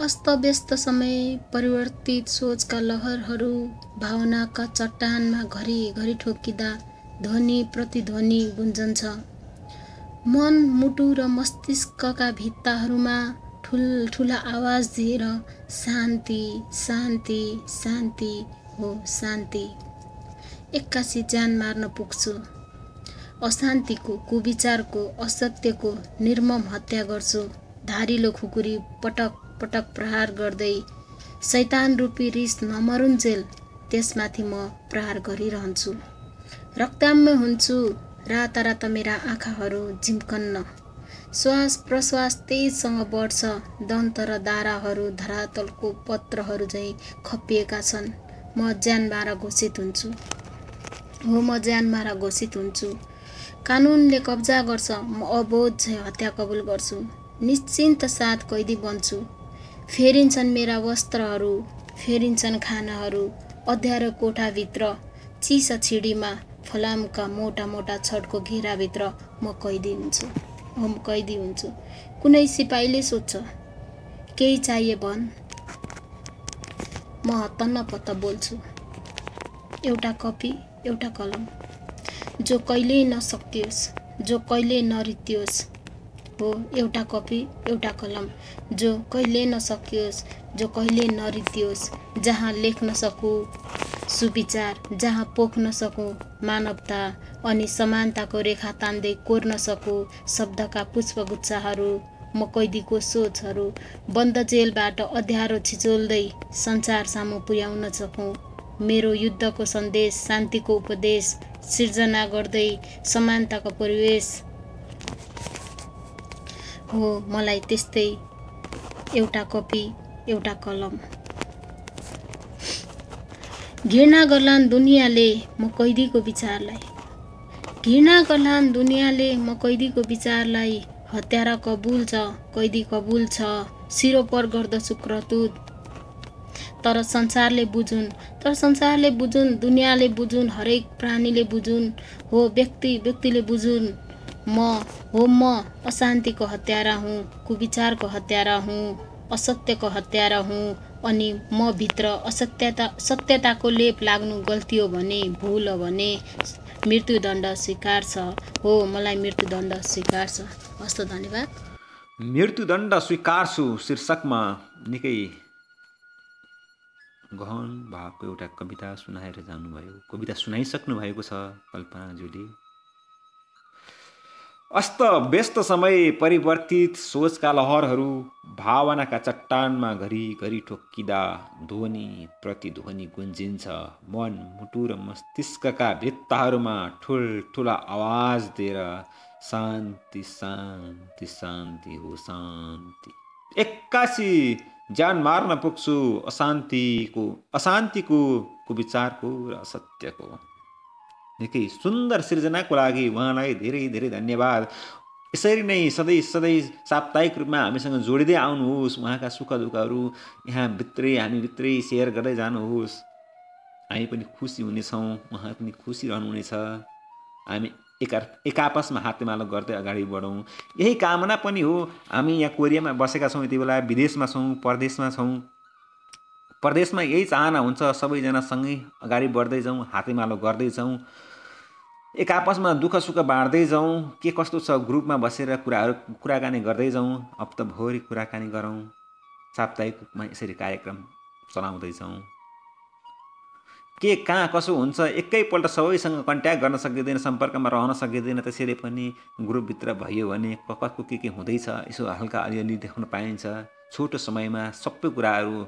अस्तव्यस्त समय परिवर्तित सोचका लहरहरू भावनाका चट्टानमा घरिघरि ठोकिँदा ध्वनि प्रतिध्वनि गुन्जन्छ। मन मुटु र मस्तिष्कका भित्ताहरूमा ठुल्ठुला आवाज दिएर शान्ति शान्ति शान्ति हो शान्ति। एक्कासी ज्यान मार्न पुग्छु। अशान्तिको कुविचारको असत्यको निर्मम हत्या गर्छु। धारिलो खुकुरी पटक पटक प्रहार गर्दै शैतान रूपी रिस नमरुन्जेल त्यसमाथि म प्रहार गरिरहन्छु। रक्ताम्य हुन्छु राता राता मेरा आँखाहरू झिम्कन्न। श्वास प्रश्वास तेजसँग बढ्छ दन्त र दाराहरू धरातलको पत्रहरू झैँ खपिएका छन्। म ज्यानबारा घोषित हुन्छु। हो म ज्यानमारा घोषित हुन्छु। कानुनले कब्जा गर्छ म अबोध झै हत्या कबुल गर्छु। निश्चिन्त साथ कैदी बन्छु। फेरिन्छन् मेरा वस्त्रहरू फेरिन्छन् खानाहरू अध्यारो कोठाभित्र चिसा छिडीमा फलामका मोटा मोटा छडको घेराभित्र म कैदी हुन्छु म कैदी हुन्छु। कुनै सिपाहीले सोध्छ केही चाहिए भन्? म हत्तन्न पत्ता बोल्छु एउटा कपी एउटा कलम। जो कहिल्यै नसकियोस् जो कहिल्यै नरित्योस् हो एउटा कपी एउटा कलम। जो कहिल्यै नसकियोस् जो कहिल्यै नरित्योस् जहाँ लेख्न सकु सुविचार जहाँ पोख्न सकु मानवता अनि समानताको रेखा तान्दै कोर्न सकु शब्दका पुष्पगुच्छाहरू म कैदीको सोचहरू बन्द जेलबाट अध्यारो छिचोल्दै संसार सामु पुर्याउन सकौँ। मेरो युद्धको सन्देश शान्तिको उपदेश सिर्जना गर्दै समानताको परिवेश। हो मलाई त्यस्तै एउटा कपी एउटा कलम। घृणा गर्लान् दुनियाँले म कैदीको विचारलाई। घृणा गर्लान् दुनियाँले म कैदीको विचारलाई हत्यारा कबुल छ कैदी कबुल छ सिरोपर गर्दछु क्रतुत तर संसारले बुझुन् तर संसारले बुझुन् दुनियाँले बुझुन् हरेक प्राणीले बुझुन् हो व्यक्ति व्यक्तिले बुझुन्। म हो म अशान्तिको हत्यारा हुँ कुविचारको हत्यारा हुँ असत्यको हत्यारा हुँ अनि म भित्र असत्यता सत्यताको लेप लाग्नु गल्ती हो भने भुल हो भने मृत्युदण्ड स्वीकार छ। हो मलाई मृत्युदण्ड स्वीकार छ। हस्त धन्यवाद। मृत्युदण्ड स्वीकार छु शीर्षकमा निकै गहन भावको एउटा कविता सुनाएर जानुभयो। कविता सुनाइसक्नु भएको छ कल्पनाज्यूले अस्त व्यस्त समय परिवर्तित सोचका लहरहरू भावनाका चट्टानमा घरिघरि ठोक्किँदा ध्वनि प्रतिध्वनि गुन्जिन्छ। मन मुटु र मस्तिष्कका भित्ताहरूमा ठुल्ठुला आवाज दिएर शान्ति शान्ति शान्ति हो शान्ति। एक्कासी ज्यान मार्न पुग्छु अशान्तिको अशान्तिको कुविचारको र असत्यको निकै सुन्दर सृजनाको लागि उहाँलाई धेरै धेरै धन्यवाद। यसरी नै सधैँ सधैँ साप्ताहिक रूपमा हामीसँग जोडिँदै आउनुहोस् उहाँका सुख दुःखहरू यहाँ भित्रै हामी भित्रै सेयर गर्दै जानुहोस्। हामी पनि खुसी हुनेछौँ उहाँ पनि खुसी रहनुहुनेछ। हामी एका एक आपसमा हातेमालो गर्दै अगाडि बढौँ। यही कामना पनि हो हामी यहाँ कोरियामा बसेका छौँ यति बेला विदेशमा छौँ परदेशमा छौँ। परदेशमा यही चाहना हुन्छ सबैजना सँगै अगाडि बढ्दै जाउँ हातेमालो गर्दै जाउँ। एक आपसमा दुःख सुख बाँड्दै जाउँ के कस्तो छ ग्रुपमा बसेर कुराहरू कुराकानी गर्दै जाउँ हप्ताभरि कुराकानी गरौँ। साप्ताहिक रूपमा यसरी कार्यक्रम चलाउँदै जाउँ। के कहाँ कसो हुन्छ एकैपल्ट सबैसँग कन्ट्याक्ट गर्न सकिँदैन सम्पर्कमा रहन सकिँदैन त्यसैले पनि ग्रुपभित्र भयो भने कसको के के हुँदैछ यसो हल्का अलिअलि देख्न पाइन्छ। छोटो समयमा सबै कुराहरू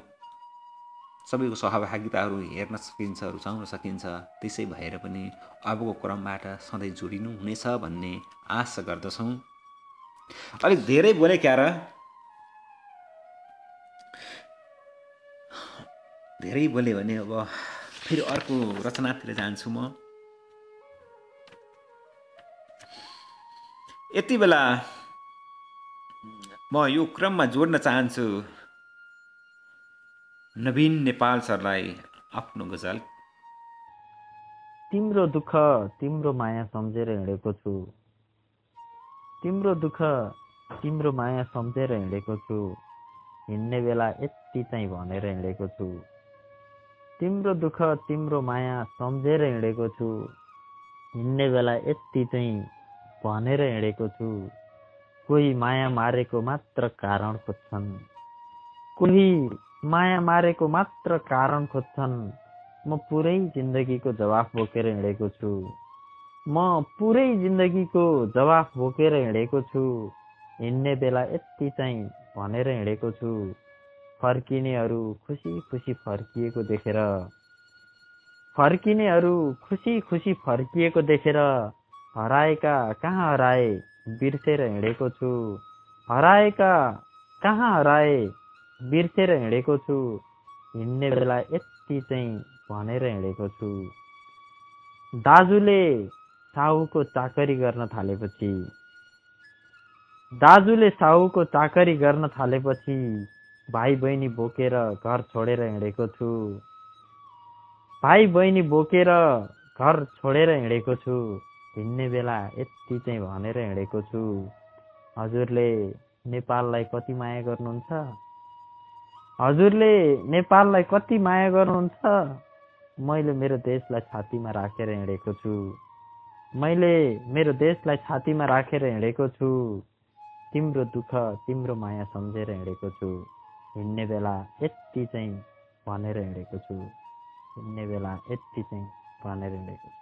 सबैको सहभागिताहरू हेर्न सकिन्छ रुचाउन सकिन्छ। त्यसै भएर पनि अबको क्रमबाट सधैँ जोडिनु हुनेछ भन्ने आशा गर्दछौँ। अलिक धेरै बोले क्या र। धेरै बोल्यो भने अब फेरि अर्को रचनातिर जान्छु म। यति बेला म यो क्रममा जोड्न चाहन्छु। नवीन नेपाल सरलाई आफ्नो गजल। तिम्रो दुःख तिम्रो माया सम्झेर हिँडेको छु। तिम्रो दुःख तिम्रो माया सम्झेर हिँडेको छु। हिँड्ने बेला यति चाहिँ भनेर हिँडेको छु। तिम्रो दुःख तिम्रो माया सम्झेर हिँडेको छु। हिँड्ने बेला यति चाहिँ भनेर हिँडेको छु। कोही माया मारेको मात्र कारण खोज्छन्। कोही माया मारेको मात्र कारण खोज्छन् म पुरै जिन्दगीको जवाफ बोकेर हिँडेको छु। म पुरै जिन्दगीको जवाफ बोकेर हिँडेको छु। हिँड्ने बेला यति चाहिँ भनेर हिँडेको छु। फर्किनेहरू खुसी खुसी फर्किएको देखेर। फर्किनेहरू खुसी खुसी फर्किएको देखेर। हराएका कहाँ हराए? बिर्सेर हिँडेको छु। हराएका कहाँ हराए? बिर्सेर हिँडेको छु। हिँड्ने बेला यति चाहिँ भनेर हिँडेको छु। दाजुले साहुको चाकरी गर्न थालेपछि दाजुले साहुको चाकरी गर्न थालेपछि भाइ बहिनी बोकेर घर छोडेर हिँडेको छु। भाइ बहिनी बोकेर घर छोडेर हिँडेको छु। हिँड्ने बेला यति चाहिँ भनेर हिँडेको छु। हजुरले नेपाललाई कति माया गर्नुहुन्छ? हजुरले नेपाललाई कति माया गर्नुहुन्छ? मैले मेरो देशलाई छातीमा राखेर हिँडेको छु। मैले मेरो देशलाई छातीमा राखेर हिँडेको छु। तिम्रो दुःख तिम्रो माया सम्झेर हिँडेको छु। हिँड्ने बेला यति चाहिँ भनेर हिँडेको छु। हिँड्ने बेला यति चाहिँ भनेर हिँडेको छु।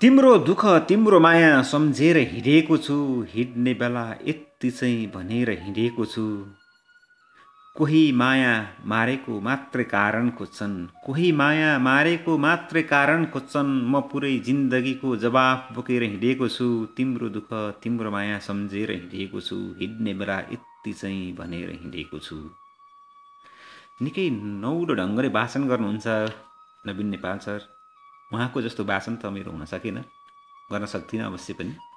तिम्रो दुःख तिम्रो माया सम्झेर हिँडेको छु। हिँड्ने बेला यति चाहिँ भनेर हिँडेको छु। कोही माया मारेको मात्रै कारण खोज्छन्। कोही माया मारेको मात्रै कारण खोज्छन्। म पुरै जिन्दगीको जवाफ बोकेर हिँडेको छु। तिम्रो दुःख तिम्रो माया सम्झेर हिँडेको छु। हिँड्ने बेला यति चाहिँ भनेर हिँडेको छु। निकै नौलो ढङ्गले भाषण गर्नुहुन्छ नवीन नेपाल सर। उहाँको जस्तो भाषण त मेरो हुन सकेन। गर्न सक्दिनँ अवश्य पनि।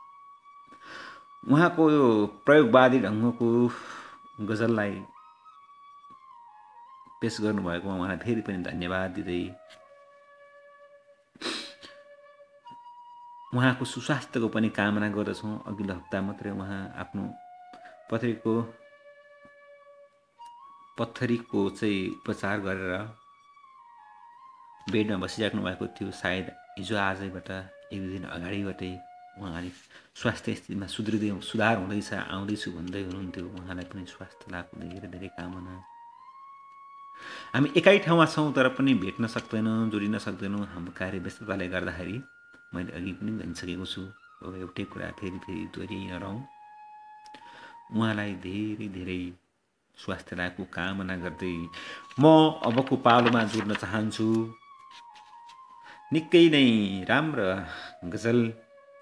उहाँको यो प्रयोगवादी ढङ्गको गजललाई पेस गर्नुभएकोमा उहाँलाई फेरि पनि धन्यवाद दिँदै उहाँको सुस्वास्थ्यको पनि कामना गर्दछौँ। अघिल्लो हप्ता मात्रै उहाँ आफ्नो पथरीको पत्थरीको चाहिँ उपचार गरेर बेडमा बसिराख्नु भएको थियो। सायद हिजो आजैबाट एक दुई दिन अगाडिबाटै उहाँले स्वास्थ्य स्थितिमा सुध्रिँदै सुधार हुँदैछ आउँदैछु भन्दै हुनुहुन्थ्यो। उहाँलाई पनि स्वास्थ्य लाभको धेरै धेरै कामना हामी एकै ठाउँमा छौँ तर पनि भेट्न सक्दैनौँ जोडिन सक्दैनौँ। हाम्रो कार्य व्यस्तताले गर्दाखेरि मैले अघि पनि भनिसकेको छु। अब एउटै कुरा फेरि फेरि दोहोऱ्याइरहँ उहाँलाई धेरै धेरै स्वास्थ्य लाभको कामना गर्दै म अबको पालोमा जोड्न चाहन्छु। निकै नै राम्रो गजल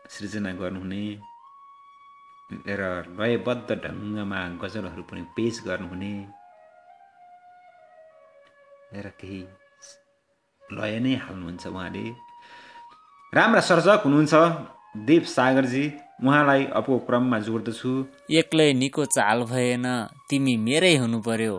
सृजना गर्नुहुने र लयबद्ध ढङ्गमा गजलहरू पनि पेस गर्नुहुने र केही लय नै हाल्नुहुन्छ उहाँले। राम्रा सर्जक हुनुहुन्छ देव सागरजी। उहाँलाई अबको क्रममा जोड्दछु। एक्लै निको चाल भएन तिमी मेरै हुनु पर्यो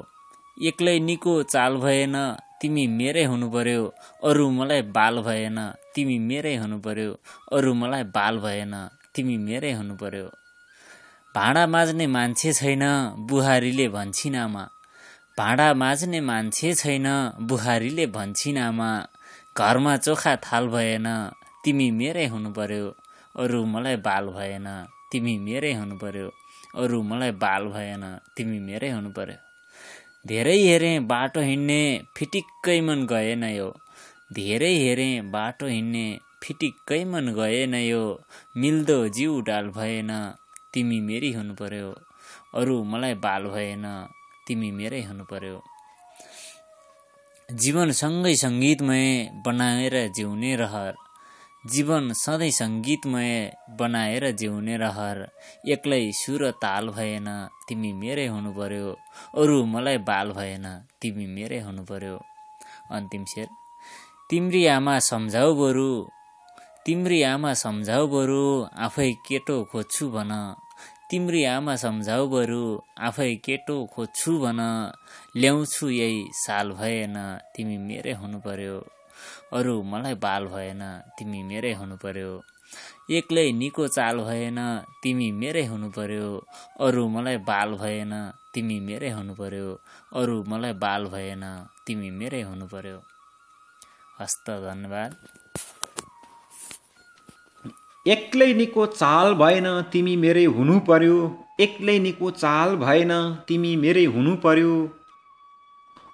एक्लै निको चाल भएन तिमी मेरै हुनु पर्यो अरू मलाई बाल भएन। तिमी मेरै हुनु पर्यो अरू मलाई बाल भएन। तिमी मेरै हुनु पर्यो भाँडा माझ्ने मान्छे छैन बुहारीले भन्छिन् आमा। भाँडा माझ्ने मान्छे छैन बुहारीले भन्छिन् आमा। घरमा चोखा थाल भएन तिमी मेरै हुनु पर्यो अरू मलाई बाल भएन तिमी मेरै हुनु पर्यो अरू मलाई बाल भएन तिमी मेरै हुनु पर्यो धेरै हेरेँ बाटो हिँड्ने फिटिक्कै मन गएन यो। धेरै हेरेँ बाटो हिँड्ने फिटिक्कै मन गएन यो मिल्दो जिउ डाल भएन तिमी मेरी हुनु पर्यो। अरू मलाई बाल भएन तिमी मेरै हुनु पर्यो। जीवनसँगै सङ्गीतमय बनाएर जिउने रहर। जीवन सधैँ सङ्गीतमय बनाएर जिउने रहर। एक्लै सुर ताल भएन तिमी मेरै हुनु पर्यो। अरू मलाई बाल भएन तिमी मेरै हुनु पर्यो। अन्तिम शेर। तिम्री आमा सम्झाउ बरु। तिम्री आमा सम्झाउ बरु आफै केटो खोज्छु भन। तिम्री आमा सम्झाउ बरु आफै केटो खोज्छु भन। ल्याउँछु यही साल भएन तिमी मेरै हुनु पर्यो अरू मलाई बाल भएन तिमी मेरै हुनु पर्यो एक्लै निको चाल भएन तिमी मेरै हुनु पर्यो अरू मलाई बाल भएन तिमी मेरै हुनु पर्यो अरू मलाई बाल भएन तिमी मेरै हुनु पर्यो हस्त धन्यवाद। एक्लै निको चाल भएन तिमी मेरै हुनु पर्यो। एक्लै निको चाल भएन तिमी मेरै हुनु पर्यो।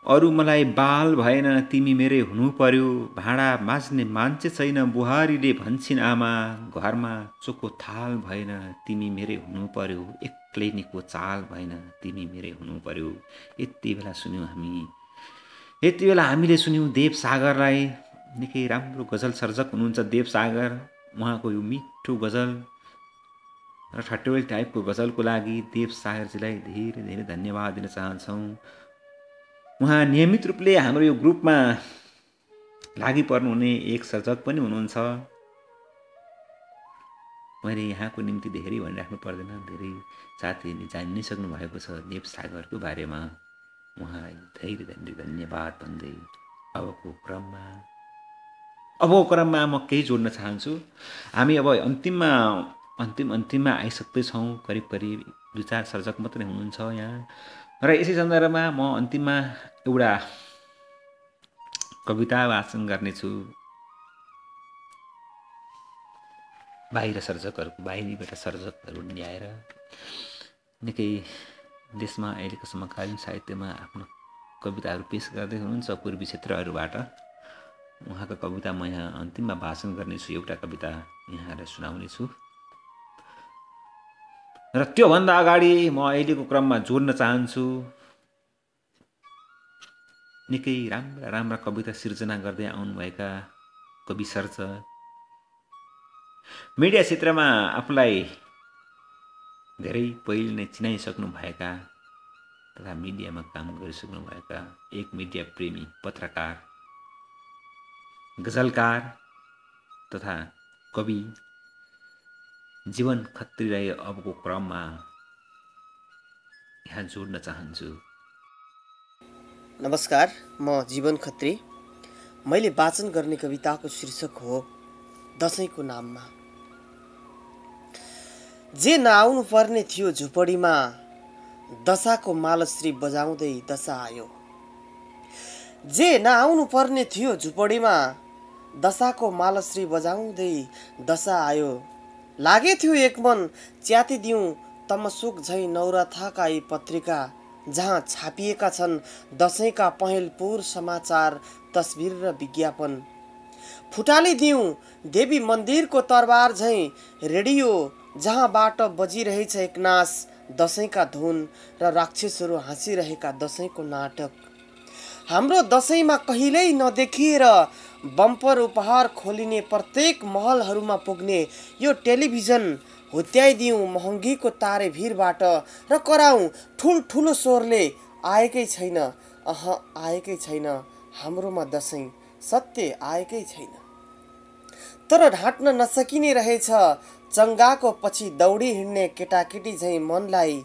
अरू मलाई बाल भएन तिमी मेरै हुनु पर्यो। भाँडा माझ्ने मान्छे छैन बुहारीले भन्छन् आमा। घरमा चोखो थाल भएन तिमी मेरै हुनु पर्यो। एक्लै निको चाल भएन तिमी मेरै हुनु पर्यो। यति बेला सुन्यौँ हामी यति बेला हामीले सुन्यौँ देव सागरलाई। निकै राम्रो गजल सर्जक हुनुहुन्छ देव सागर। उहाँको यो मिठो गजल र ठट्टोल टाइपको गजलको लागि देव सागरजीलाई धेरै धेरै धन्यवाद दिन चाहन्छौँ। उहाँ नियमित रूपले हाम्रो यो ग्रुपमा लागि पर्नुहुने एक सर्जक पनि हुनुहुन्छ। मैले यहाँको निम्ति धेरै भनिराख्नु पर्दैन धेरै साथीहरूले जानि नै सक्नु भएको छ देव सागरको बारेमा। उहाँलाई धेरै धेरै धन्यवाद भन्दै अबको क्रममा अबको क्रममा म केही जोड्न चाहन्छु। हामी अब अन्तिममा अन्तिम अन्तिममा आइसक्दैछौँ। करिब करिब दुई चार सर्जक मात्रै हुनुहुन्छ यहाँ। र यसै सन्दर्भमा म अन्तिममा एउटा कविता वाचन गर्नेछु। बाहिर सर्जकहरूको बाहिरीबाट सर्जकहरू ल्याएर निकै देशमा अहिलेको समकालीन साहित्यमा आफ्नो कविताहरू पेस गर्दै हुनुहुन्छ पूर्वी क्षेत्रहरूबाट। उहाँको कविता म यहाँ अन्तिममा भाषण गर्नेछु एउटा कविता यहाँलाई सुनाउनेछु। र त्योभन्दा अगाडि म अहिलेको क्रममा जोड्न चाहन्छु निकै राम्रा राम्रा कविता सिर्जना गर्दै आउनुभएका कवि सर्च मिडिया क्षेत्रमा आफूलाई धेरै पहिले नै चिनाइसक्नुभएका तथा मिडियामा काम गरिसक्नुभएका एक मिडिया प्रेमी पत्रकार गजलकार तथा कवि जीवन खत्रीलाई अबको क्रममा यहाँ जोड्न चाहन्छु। नमस्कार म जीवन खत्री। मैले वाचन गर्ने कविताको शीर्षक हो दसैँको नाममा। जे नआउनु पर्ने थियो झुपडीमा दशाको मालश्री बजाउँदै दशा आयो। जे नआउनु पर्ने थियो झुपडीमा दशाको मालश्री बजाउँदै दशा आयो। लागे थियो एक मन च्यातिदिउँ तमसुक झै नौरथाका यी पत्रिका जहाँ छापिएका छन् दसैँका पहेलपुर समाचार तस्बिर र विज्ञापन। फुटालिदिउँ देवी मन्दिरको तरबार झैँ रेडियो जहाँबाट बजिरहेछ एक नास दसैँका धुन र राक्षसहरू हाँसिरहेका दसैँको नाटक। हाम्रो दसैँमा कहिल्यै नदेखिएर बम्पर उपहार खोलिने प्रत्येक महलहरूमा पुग्ने यो टेलिभिजन हुत्याइदिउँ महँगीको तारे भिरबाट र कराउँ ठुल्ठुलो स्वरले आएकै छैन। अह आएकै छैन। हाम्रोमा दसैँ सत्य आएकै छैन। तर ढाँट्न नसकिने रहेछ चङ्गाको पछि दौडी हिँड्ने केटाकेटी झैँ मनलाई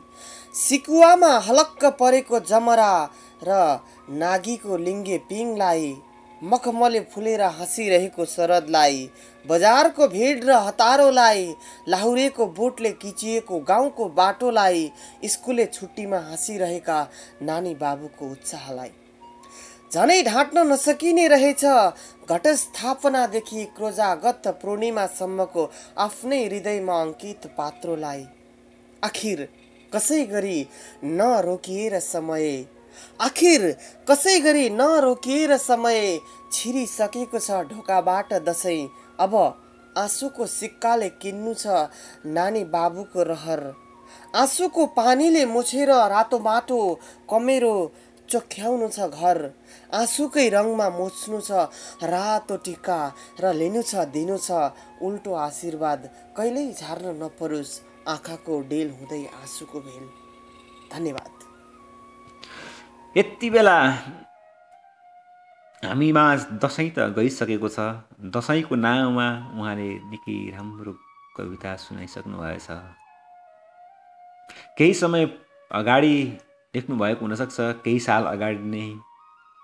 सिकुवामा हलक्क परेको जमरा र नागीको लिङ्गे पिङलाई मखमले फुलेर हाँसिरहेको शरदलाई बजारको भिड र हतारोलाई लाहुरेको बोटले किचिएको गाउँको बाटोलाई स्कुले छुट्टीमा हाँसिरहेका नानी बाबुको उत्साहलाई। झनै ढाँट्न नसकिने रहेछ घटस्थापनादेखि क्रोजागत पूर्णिमासम्मको आफ्नै हृदयमा अङ्कित पात्रोलाई आखिर कसै गरी नरोकिएर समय? आखिर कसै गरी नरोकिएर समय छिरिसकेको छ ढोकाबाट दसैँ? अब आँसुको सिक्काले किन्नु छ नानी बाबुको रहर। आँसुको पानीले मुछेर रातो माटो कमेरो चोख्याउनु छ घर। आँसुकै रङमा मुछ्नु छ रातो टिका र लिनु छ दिनु छ उल्टो आशीर्वाद। कहिल्यै झार्न नपरोस् आँखाको डेल हुँदै आँसुको भेल। धन्यवाद। यति बेला हामीमा दसैँ त गइसकेको छ। दसैँको नाउँमा उहाँले निकै राम्रो कविता सुनाइसक्नु भएछ। केही समय अगाडि लेख्नु भएको हुनसक्छ केही साल अगाडि नै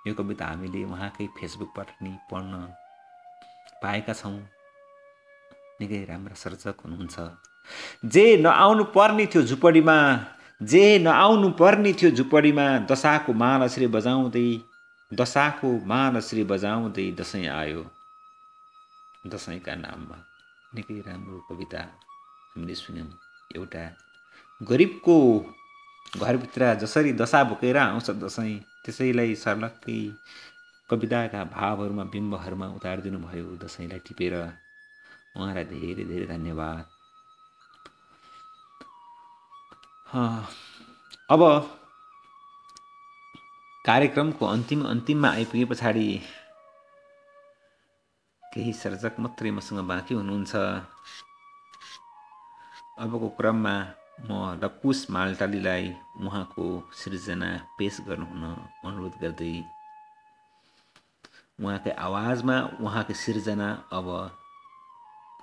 यो कविता हामीले उहाँकै फेसबुकबाट नि पढ्न पाएका छौँ। निकै राम्रा सर्जक हुनुहुन्छ। जे नआउनु पर्ने थियो झुपडीमा जे नआउनु पर्ने थियो झुपडीमा दशाको मालश्री बजाउँदै दशाको मालश्री बजाउँदै दसैँ आयो। दसैँका नाममा निकै राम्रो कविता हामीले सुन्यौँ। एउटा गरिबको घरभित्र जसरी दशा बोकेर आउँछ दसैँ त्यसैलाई सर्लक्कै कविताका भावहरूमा बिम्बहरूमा उतारिदिनु भयो दसैँलाई टिपेर। उहाँलाई धेरै धेरै धन्यवाद। अब कार्यक्रमको अन्तिम अन्तिममा आइपुगे पछाडि केही सर्जक मात्रै मसँग बाँकी हुनुहुन्छ। अबको क्रममा म लकुस माल्टालीलाई उहाँको सृजना पेस गर्नुहुन अनुरोध गर्दै उहाँकै आवाजमा उहाँको सिर्जना अब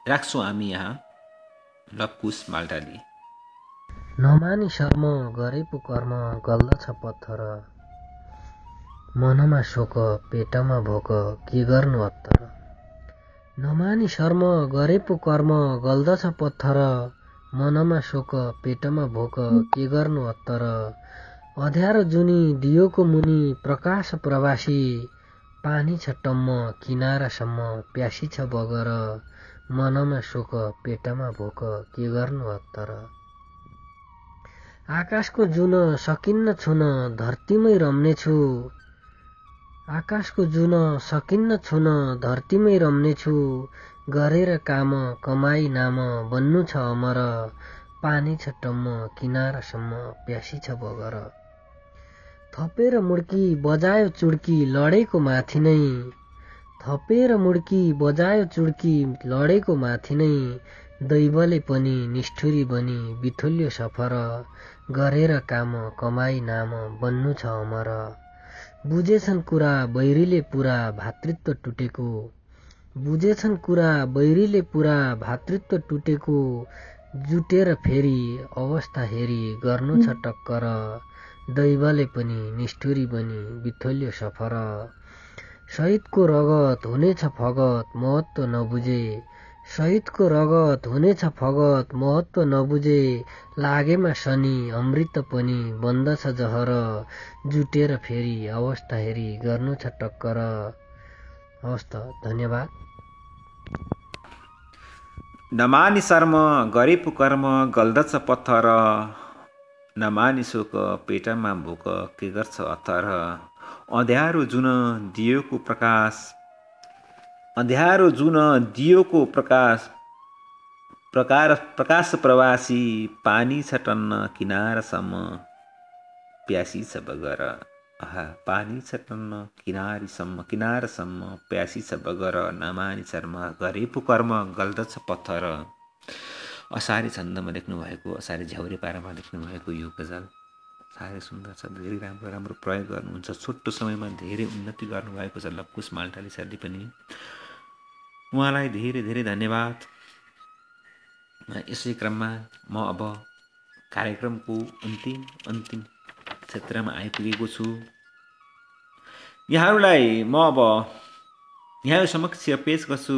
राख्छौँ हामी यहाँ लकुस माल्टाली। नमानी शर्म गरे पो कर्म गल्दछ पत्थर। मनमा शोक पेटमा भोक के गर्नु अत्तर? नमानी शर्म गरे पो कर्म गल्दछ पत्थर। मनमा शोक पेटमा भोक के गर्नु अत्तर अध्यारो जुनी दियोको मुनि प्रकाश प्रवासी पानी छ टम्म किनारासम्म प्यासी छ बगर। मनमा शोक पेटमा भोक के गर्नु अत्तर आकाशको जुन सकिन्न छुन धरतीमै रम्नेछु। आकाशको जुन सकिन्न छुन धरतीमै रम्नेछु। गरेर काम कमाई नाम बन्नु छ अमर पानी छ टम्म किनारासम्म प्यासी छ बगर। थपेर मुड्की बजायो चुड्की लडेको माथि नै। थपेर मुड्की बजायो चुड्की लडेको माथि नै। दैवले पनि निष्ठुरी बनी बिथुल्यो सफर। गरेर काम कमाई नाम बन्नु छ अमर बुझेछन् कुरा बैरीले पुरा भातृत्व टुटेको। बुझेछन् कुरा बैरीले पुरा भातृत्व टुटेको जुटेर फेरि अवस्था हेरी गर्नु छ टक्कर। दैवले पनि निष्ठुरी बनी बिथोल्यो सफर। शहीदको रगत हुनेछ फगत महत्त्व नबुझे। शहीदको रगत हुनेछ फगत महत्त्व नबुझे। लागेमा शनि अमृत पनि बन्दछ जहर। जुटेर फेरि अवस्था हेरी गर्नु छ टक्कर। हवस् त धन्यवाद। नमानी शर्म गरेपु कर्म गल्दछ पत्थर। नमानी शोक पेटमा भोक के गर्छ अत्तर अँध्यारो जुन दियोको प्रकाश अँध्यारो जुन दियोको प्रकाश प्रकार प्रकाश प्रवासी पानी छ टन्न किनारसम्म प्यासी छ बगर। आहा पानी छ किनारीसम्म किनारसम्म प्यासी छ बगर नमानी शर्म गरे पो कर्म गल्दछ पत्थर असारे छन्दमा लेख्नुभएको असारे झ्याउरे पारामा लेख्नुभएको यो गजल साह्रै सुन्दर छ धेरै राम्रो राम्रो प्रयोग गर्नुहुन्छ। छोटो समयमा धेरै उन्नति गर्नुभएको छ लक्कुस माल्टाली सरले पनि। उहाँलाई धेरै धेरै धन्यवाद। यसै क्रममा म अब कार्यक्रमको अन्तिम अन्तिम क्षेत्रमा आइपुगेको छु। यहाँहरूलाई म अब यहाँहरू समक्ष पेस गर्छु।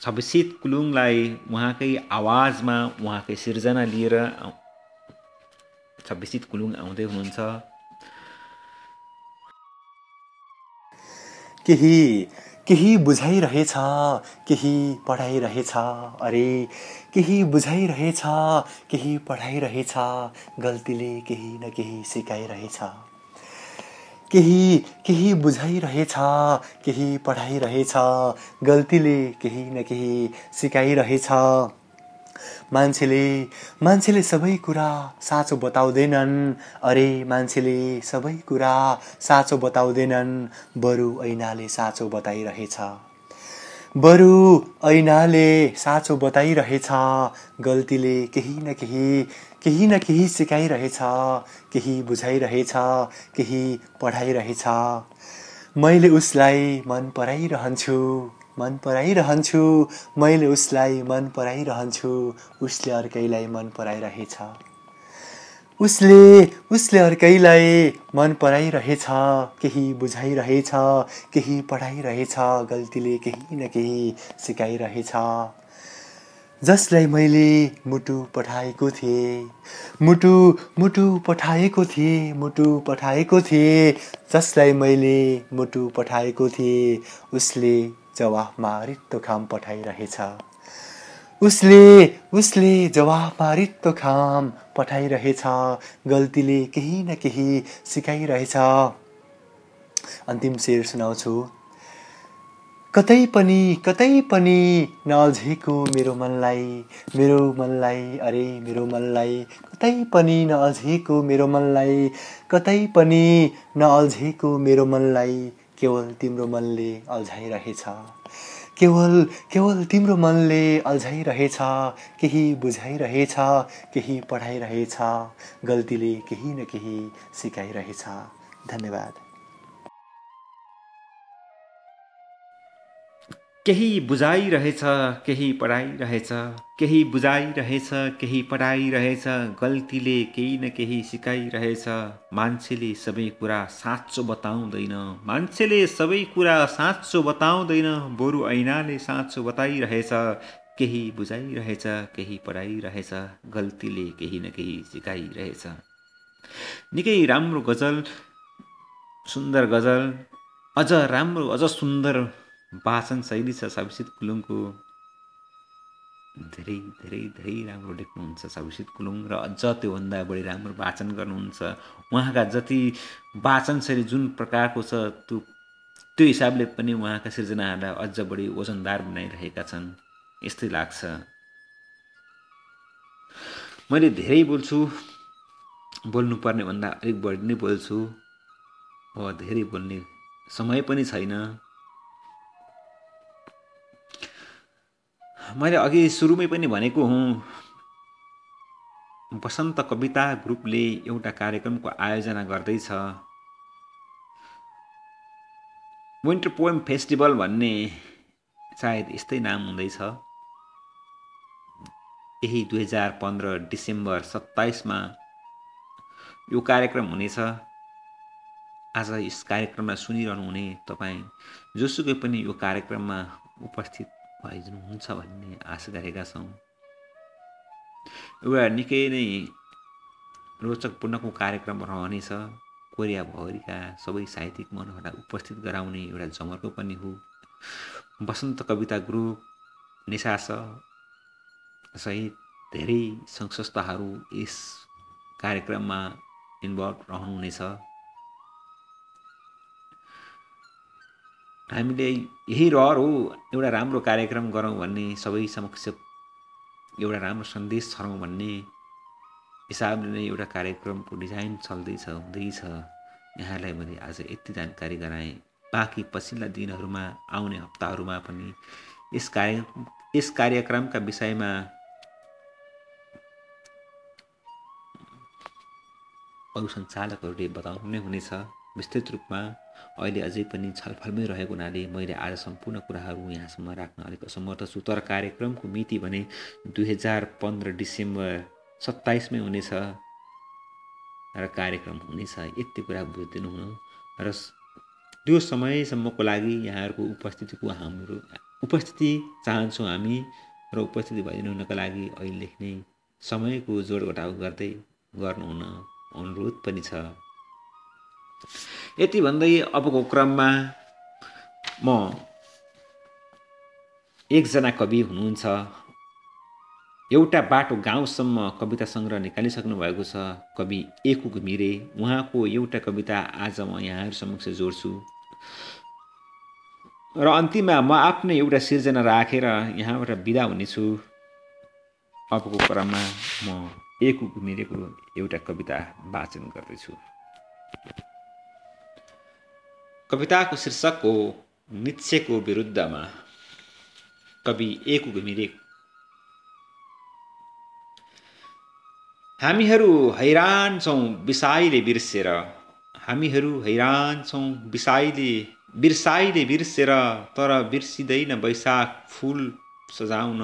छब्बिसित कुलुङलाई उहाँकै आवाजमा उहाँकै सिर्जना लिएर छब्बिसित कुलुङ आउँदै हुनुहुन्छ। केही केही बुझाइरहेछ केही पढाइरहेछ अरे केही बुझाइरहेछ केही पढाइरहेछ गल्तीले केही न केही सिकाइरहेछ। केही केही बुझाइरहेछ केही पढाइरहेछ गल्तीले केही न केही सिकाइरहेछ। मान्छेले मान्छेले सबै कुरा साँचो बताउँदैनन्। अरे मान्छेले सबै कुरा साँचो बताउँदैनन्। बरु ऐनाले साँचो बताइरहेछ। बरु ऐनाले साँचो बताइरहेछ। गल्तीले केही न केही केही न केही सिकाइरहेछ केही बुझाइरहेछ केही पढाइरहेछ। मैले उसलाई मन पराइरहन्छु मन पराइरहन्छु मैले उसलाई मन पराइरहन्छु उसले अर्कैलाई मन पराइरहेछ। उसले उसले अर्कैलाई मन पराइरहेछ केही बुझाइरहेछ केही पढाइरहेछ गल्तीले केही न केही सिकाइरहेछ। जसलाई मैले मुटु पठाएको थिएँ मुटु मुटु पठाएको थिएँ मुटु पठाएको थिएँ जसलाई मैले मुटु पठाएको थिएँ उसले जवाफमा रित्तो खाम पठाइरहेछ। उसले उसले जवाफमा रित्तो खाम पठाइरहेछ गल्तीले केही न केही सिकाइरहेछ। अन्तिम शेर सुनाउँछु। कतै पनि कतै पनि नअल्झेको मेरो मनलाई मेरो मनलाई अरे मेरो मनलाई कतै पनि नअल्झेको मेरो मनलाई कतै पनि नअल्झेको मेरो मनलाई केवल तिम्रो मनले अल्झाइरहेछ। केवल केवल तिम्रो मनले अल्झाइरहेछ केही बुझाइरहेछ केही पढाइरहेछ गल्तीले केही न केही सिकाइरहेछ। धन्यवाद। केही बुझाइरहेछ केही पढाइरहेछ केही बुझाइरहेछ केही पढाइरहेछ गल्तीले केही न केही सिकाइरहेछ मान्छेले सबै कुरा साँचो बताउँदैन। मान्छेले सबै कुरा साँचो बताउँदैन। बरु ऐनाले साँचो बताइरहेछ केही बुझाइरहेछ केही पढाइरहेछ गल्तीले केही न केही सिकाइरहेछ निकै राम्रो गजल सुन्दर गजल। अझ राम्रो अझ सुन्दर वाचन शैली छ साबिसित कुलुङको धेरै धेरै धेरै राम्रो लेख्नुहुन्छ साबिसित कुलुङ र अझ त्योभन्दा बढी राम्रो वाचन गर्नुहुन्छ। उहाँका जति वाचन शैली जुन प्रकारको छ त्यो त्यो हिसाबले पनि उहाँका सिर्जनाहरूलाई अझ बढी ओजनदार बनाइरहेका छन्। यस्तै लाग्छ। मैले धेरै बोल्छु बोल्नुपर्ने भन्दा अलिक बढी नै बोल्छु। अब धेरै बोल्ने समय पनि छैन। मैले अघि सुरुमै पनि भनेको हुँ वसन्त कविता ग्रुपले एउटा कार्यक्रमको आयोजना गर्दैछ। विन्टर पोएम फेस्टिभल भन्ने सायद यस्तै नाम हुँदैछ। यही दुई हजार पन्ध्र डिसेम्बर सत्ताइसमा यो कार्यक्रम हुनेछ। आज यस कार्यक्रममा सुनिरहनु हुने तपाईँ जोसुकै पनि यो कार्यक्रममा उपस्थित भइदिनुहुन्छ भन्ने आशा गरेका छौँ एउटा निकै नै रोचकपूर्णको कार्यक्रम रहनेछ कोरिया भरिका सबै साहित्यिक मनहरूलाई उपस्थित गराउने एउटा जमर्को पनि हो वसन्त कविता ग्रुप निशास सहित धेरै सङ्घ संस्थाहरू यस कार्यक्रममा इन्भल्भ रहनुहुनेछ हामीले यही रहर हो एउटा राम्रो कार्यक्रम गरौँ भन्ने सबै समक्ष एउटा राम्रो सन्देश छरौँ भन्ने हिसाबले नै एउटा कार्यक्रमको डिजाइन चल्दैछ हुँदैछ। यहाँलाई मैले आज यति जानकारी गराएँ। बाँकी पछिल्ला दिनहरूमा आउने हप्ताहरूमा पनि यस कार्य यस कार्यक्रमका विषयमा अरू सञ्चालकहरूले बताउनु नै हुनेछ। विस्तृत रूपमा अहिले अझै पनि छलफलमै रहेको हुनाले मैले आज सम्पूर्ण कुराहरू यहाँसम्म राख्न अलिक असमर्थ छु। तर कार्यक्रमको मिति भने दुई हजार पन्ध्र डिसेम्बर सत्ताइसमै हुनेछ र कार्यक्रम हुनेछ। यति कुरा बुझिदिनु हुनु र त्यो समयसम्मको लागि यहाँहरूको उपस्थितिको हाम्रो उपस्थिति चाहन्छौँ हामी र उपस्थिति भइदिनु हुनको लागि अहिले नै समयको जोड घटाउ गर्दै गर्नुहुन अनुरोध पनि छ। यति भन्दै अबको क्रममा म एकजना कवि हुनुहुन्छ। एउटा बाटो गाउँसम्म कविता सङ्ग्रह निकालिसक्नु भएको छ। कवि एकु घिमिरे उहाँको एउटा कविता आज म यहाँहरू समक्ष जोड्छु। र अन्तिममा म आफ्नै एउटा सिर्जना राखेर यहाँबाट बिदा हुनेछु। अबको क्रममा म एकु घिमिरेको एउटा कविता वाचन गर्दैछु। कविताको शीर्षक हो निच्छेको विरुद्धमा कवि एकु घिमिरे हामीहरू हैरान छौँ बिसाइले बिर्सेर हामीहरू हैरान छौँ बिसाइले बिर्साइले बिर्सेर तर बिर्सिँदैन वैशाख फुल सजाउन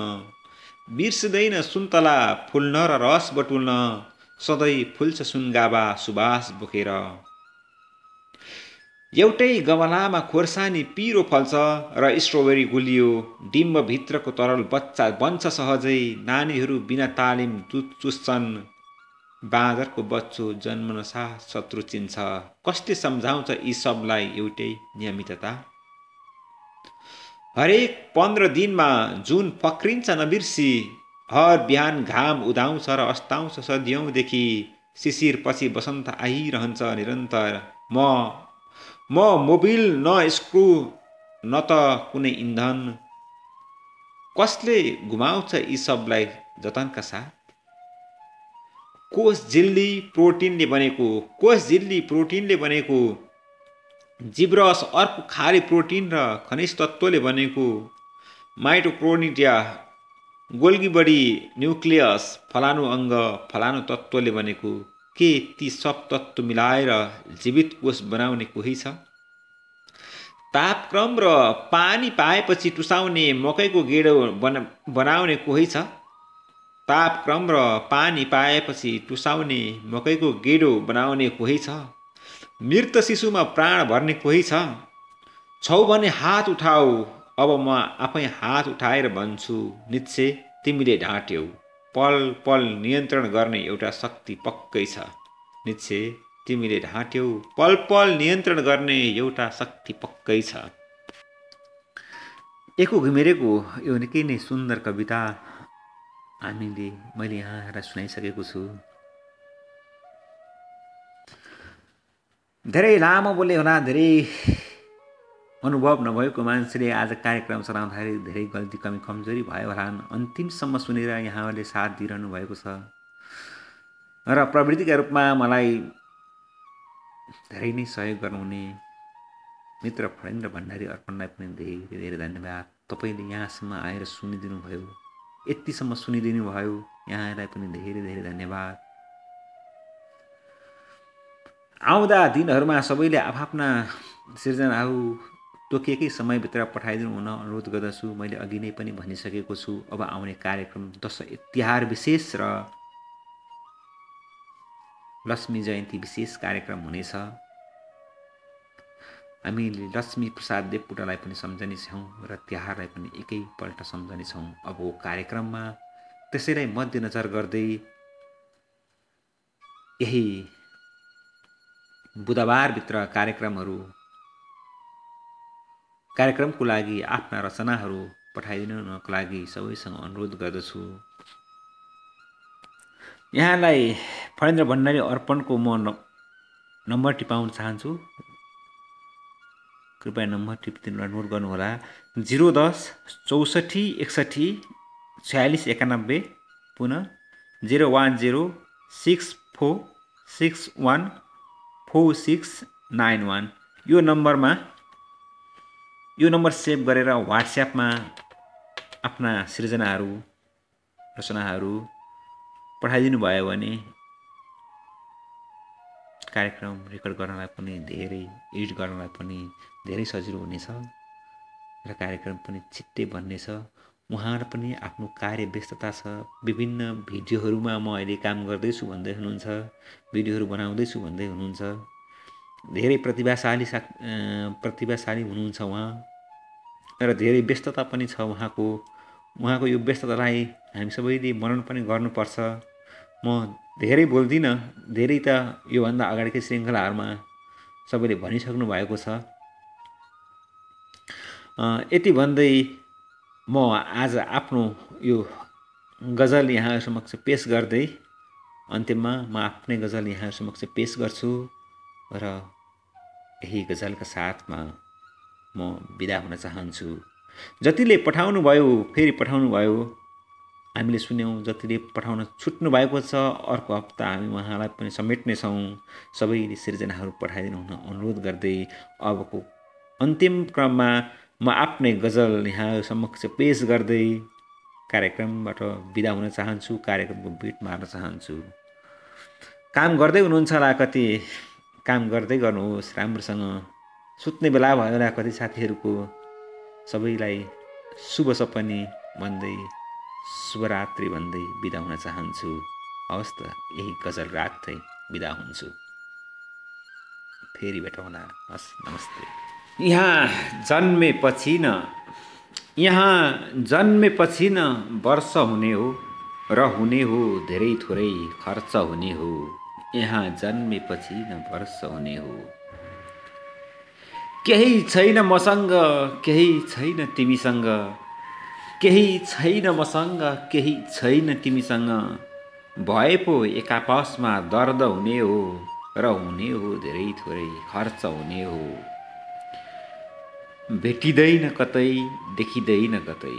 बिर्सिँदैन सुन्तला फुल्न र रस बटुल्न सधैँ फुल्छ सुनगाबा सुबास बोकेर एउटै गमलामा खोर्सानी पिरो फल्छ र स्ट्रबेरी गुलियो डिम्बभित्रको तरल बच्चा बन्छ सहजै नानीहरू बिना तालिम दुध चुस्छन्। बाँदरको बच्चो जन्मन साथ शत्रु चिन्छ। कसले सम्झाउँछ यी सबलाई एउटै नियमितता? हरेक पन्ध्र दिनमा जुन फक्रिन्छ नबिर्सी हर बिहान घाम उदाउँछ र अस्ताउँछ सदियौँदेखि शिशिर पछि बसन्त आइरहन्छ निरन्तर। म म मोबिल न स्क्रु न त कुनै इन्धन। कसले घुमाउँछ यी सबलाई जतनका साथ? कोष झिल्ली प्रोटिनले बनेको कोष झिल्ली प्रोटिनले बनेको जिब्रस अर्को खारे प्रोटिन र खनिज तत्त्वले बनेको माइटोक्रोनिटिया गोल्गी बडी न्युक्लियस फलानु अङ्ग फलानु तत्त्वले बनेको। के ती सब तत्त्व मिलाएर जीवित कोष बनाउने कोही छ? तापक्रम र पानी पाएपछि टुसाउने मकैको गेडो बना बनाउने कोही छ? तापक्रम र पानी पाएपछि टुसाउने मकैको गेडो बनाउने कोही छ? मृत शिशुमा प्राण भर्ने कोही छ? छौ भने हात उठाऊ अब म आफै हात उठाएर भन्छु निश्चय तिमीले ढाँट्यौ। पल पल नियन्त्रण गर्ने एउटा शक्ति पक्कै छ। निश्चय तिमीले ढाँट्यौ पल पल नियन्त्रण गर्ने एउटा शक्ति पक्कै छ। एको घिमिरेको यो निकै नै सुन्दर कविता हामीले मैले यहाँहरूलाई सुनाइसकेको छु। धेरै लामो बोले होला धेरै अनुभव नभएको मान्छेले आज कार्यक्रम चलाउँदाखेरि धेरै गल्ती कमी कमजोरी भयो होला अन्तिमसम्म सुनेर यहाँहरूले साथ दिइरहनु भएको छ। र प्रवृत्तिका रूपमा मलाई धेरै नै सहयोग गर्नुहुने मित्र फणेन्द्र भण्डारी अर्पणलाई पनि धेरै धेरै धन्यवाद। तपाईँले यहाँसम्म आएर सुनिदिनु भयो यतिसम्म सुनिदिनु भयो यहाँलाई पनि धेरै धेरै धन्यवाद। आउँदा दिनहरूमा सबैले आफ्ना सिर्जनाहरू तोकिएकै समयभित्र पठाइदिनु हुन अनुरोध गर्दछु। मैले अघि नै पनि भनिसकेको छु। अब आउने कार्यक्रम दसैँ तिहार विशेष र लक्ष्मी जयन्ती विशेष कार्यक्रम हुनेछ। हामीले लक्ष्मी प्रसाद देवपुटालाई पनि सम्झनेछौँ र तिहारलाई पनि एकैपल्ट सम्झनेछौँ अब कार्यक्रममा त्यसैलाई मध्यनजर गर्दै यही बुधबारभित्र कार्यक्रमहरू कार्यक्रमको लागि आफ्ना रचनाहरू पठाइदिनुको लागि सबैसँग अनुरोध गर्दछु। यहाँलाई फणेन्द्र भण्डारी अर्पणको म नम्बर टिपाउन चाहन्छु। कृपया नम्बर टिपिदिनुलाई नोट गर्नुहोला। जिरो दस चौसठी एकसठी छयालिस एकानब्बे पुनः zero one zero six four six one four six nine one. यो नम्बरमा यो नम्बर सेभ गरेर वाट्सएपमा आफ्ना सृजनाहरू रचनाहरू पठाइदिनु भयो भने कार्यक्रम रेकर्ड गर्नलाई पनि धेरै एडिट गर्नलाई पनि धेरै सजिलो हुनेछ र कार्यक्रम पनि छिट्टै बन्नेछ। उहाँहरू पनि आफ्नो कार्य व्यस्तता छ। विभिन्न भिडियोहरूमा म अहिले काम गर्दैछु भन्दै हुनुहुन्छ भिडियोहरू बनाउँदैछु भन्दै हुनुहुन्छ। धेरै प्रतिभाशाली सा प्रतिभाशाली हुनुहुन्छ उहाँ। र धेरै व्यस्तता पनि छ उहाँको। उहाँको यो व्यस्ततालाई हामी सबैले मनन पनि गर्नुपर्छ। म धेरै बोल्दिनँ धेरै त योभन्दा अगाडिकै श्रृङ्खलाहरूमा सबैले भनिसक्नु भएको छ। यति भन्दै म आज आफ्नो यो गजल यहाँ समक्ष पेस गर्दै अन्त्यमा म आफ्नै गजल यहाँ समक्ष पेस गर्छु र यही गजलका साथमा म बिदा हुन चाहन्छु। जतिले पठाउनु भयो फेरि पठाउनु भयो हामीले सुन्यौँ जतिले पठाउन छुट्नु भएको छ अर्को हप्ता हामी उहाँलाई पनि समेट्नेछौँ। सबैले सिर्जनाहरू पठाइदिनु हुन अनुरोध गर्दै अबको अन्तिम क्रममा म आफ्नै गजल यहाँ समक्ष पेस गर्दै कार्यक्रमबाट बिदा हुन चाहन्छु कार्यक्रमको बिट मार्न चाहन्छु। काम गर्दै हुनुहुन्छ होला कति। काम गर्दै गर्नुहोस् राम्रोसँग। सुत्ने बेला भयो होला कति साथीहरूको सबैलाई शुभ सपनी भन्दै शुभरात्रि भन्दै बिदा हुन चाहन्छु। हवस् त यही गजल राख्दै बिदा हुन्छु। फेरि भेटौँला। हस् नमस्ते। यहाँ जन्मेपछि न यहाँ जन्मेपछि न वर्ष हुने हो र हुने हो धेरै थोरै खर्च हुने हो। यहाँ जन्मेपछि न वर्ष हुने हो। केही छैन मसँग केही छैन तिमीसँग। केही छैन मसँग केही छैन तिमीसँग। भए पो एक आपसमा दर्द हुने हो र हुने हो धेरै थोरै खर्च हुने हो। भेटिँदैन कतै देखिँदैन कतै।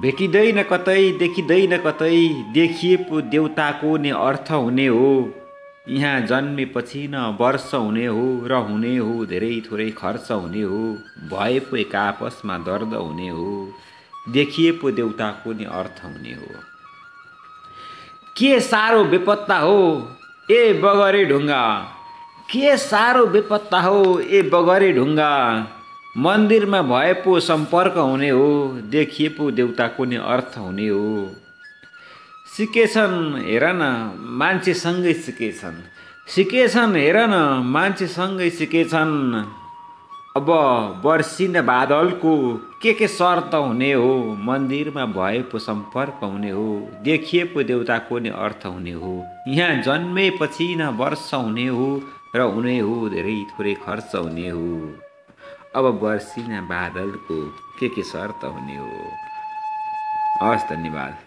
भेटिँदैन कतै देखिँदैन कतै देखिए पो देउताको नै अर्थ हुने हो। यहाँ जन्मेपछि न वर्ष हुने हो र हुने हो धेरै थोरै खर्च हुने हो भए पो एक आपसमा दर्द हुने हो देखिए पो देउताको नि अर्थ हुने हो। के साह्रो बेपत्ता हो ए बगरे ढुङ्गा? के साह्रो बेपत्ता हो ए बगरे ढुङ्गा? मन्दिरमा भए पो सम्पर्क हुने हो देखिए पो देउताको नि अर्थ हुने हो। सिकेछन् हेर न मान्छेसँगै सिकेछन्। सिकेछन् हेर न मान्छेसँगै सिकेछन्। अब वर्षिन बादलको के के शर्त हुने हो? मन्दिरमा भए पो सम्पर्क हुने हो? देखिए पो देउताको नै अर्थ हुने हो? यहाँ जन्मेपछि न वर्ष हुने हो र हुने हो धेरै थोरै खर्च हुने हो। अब वर्षिन बादलको के के शर्त हुने हो? हवस् धन्यवाद।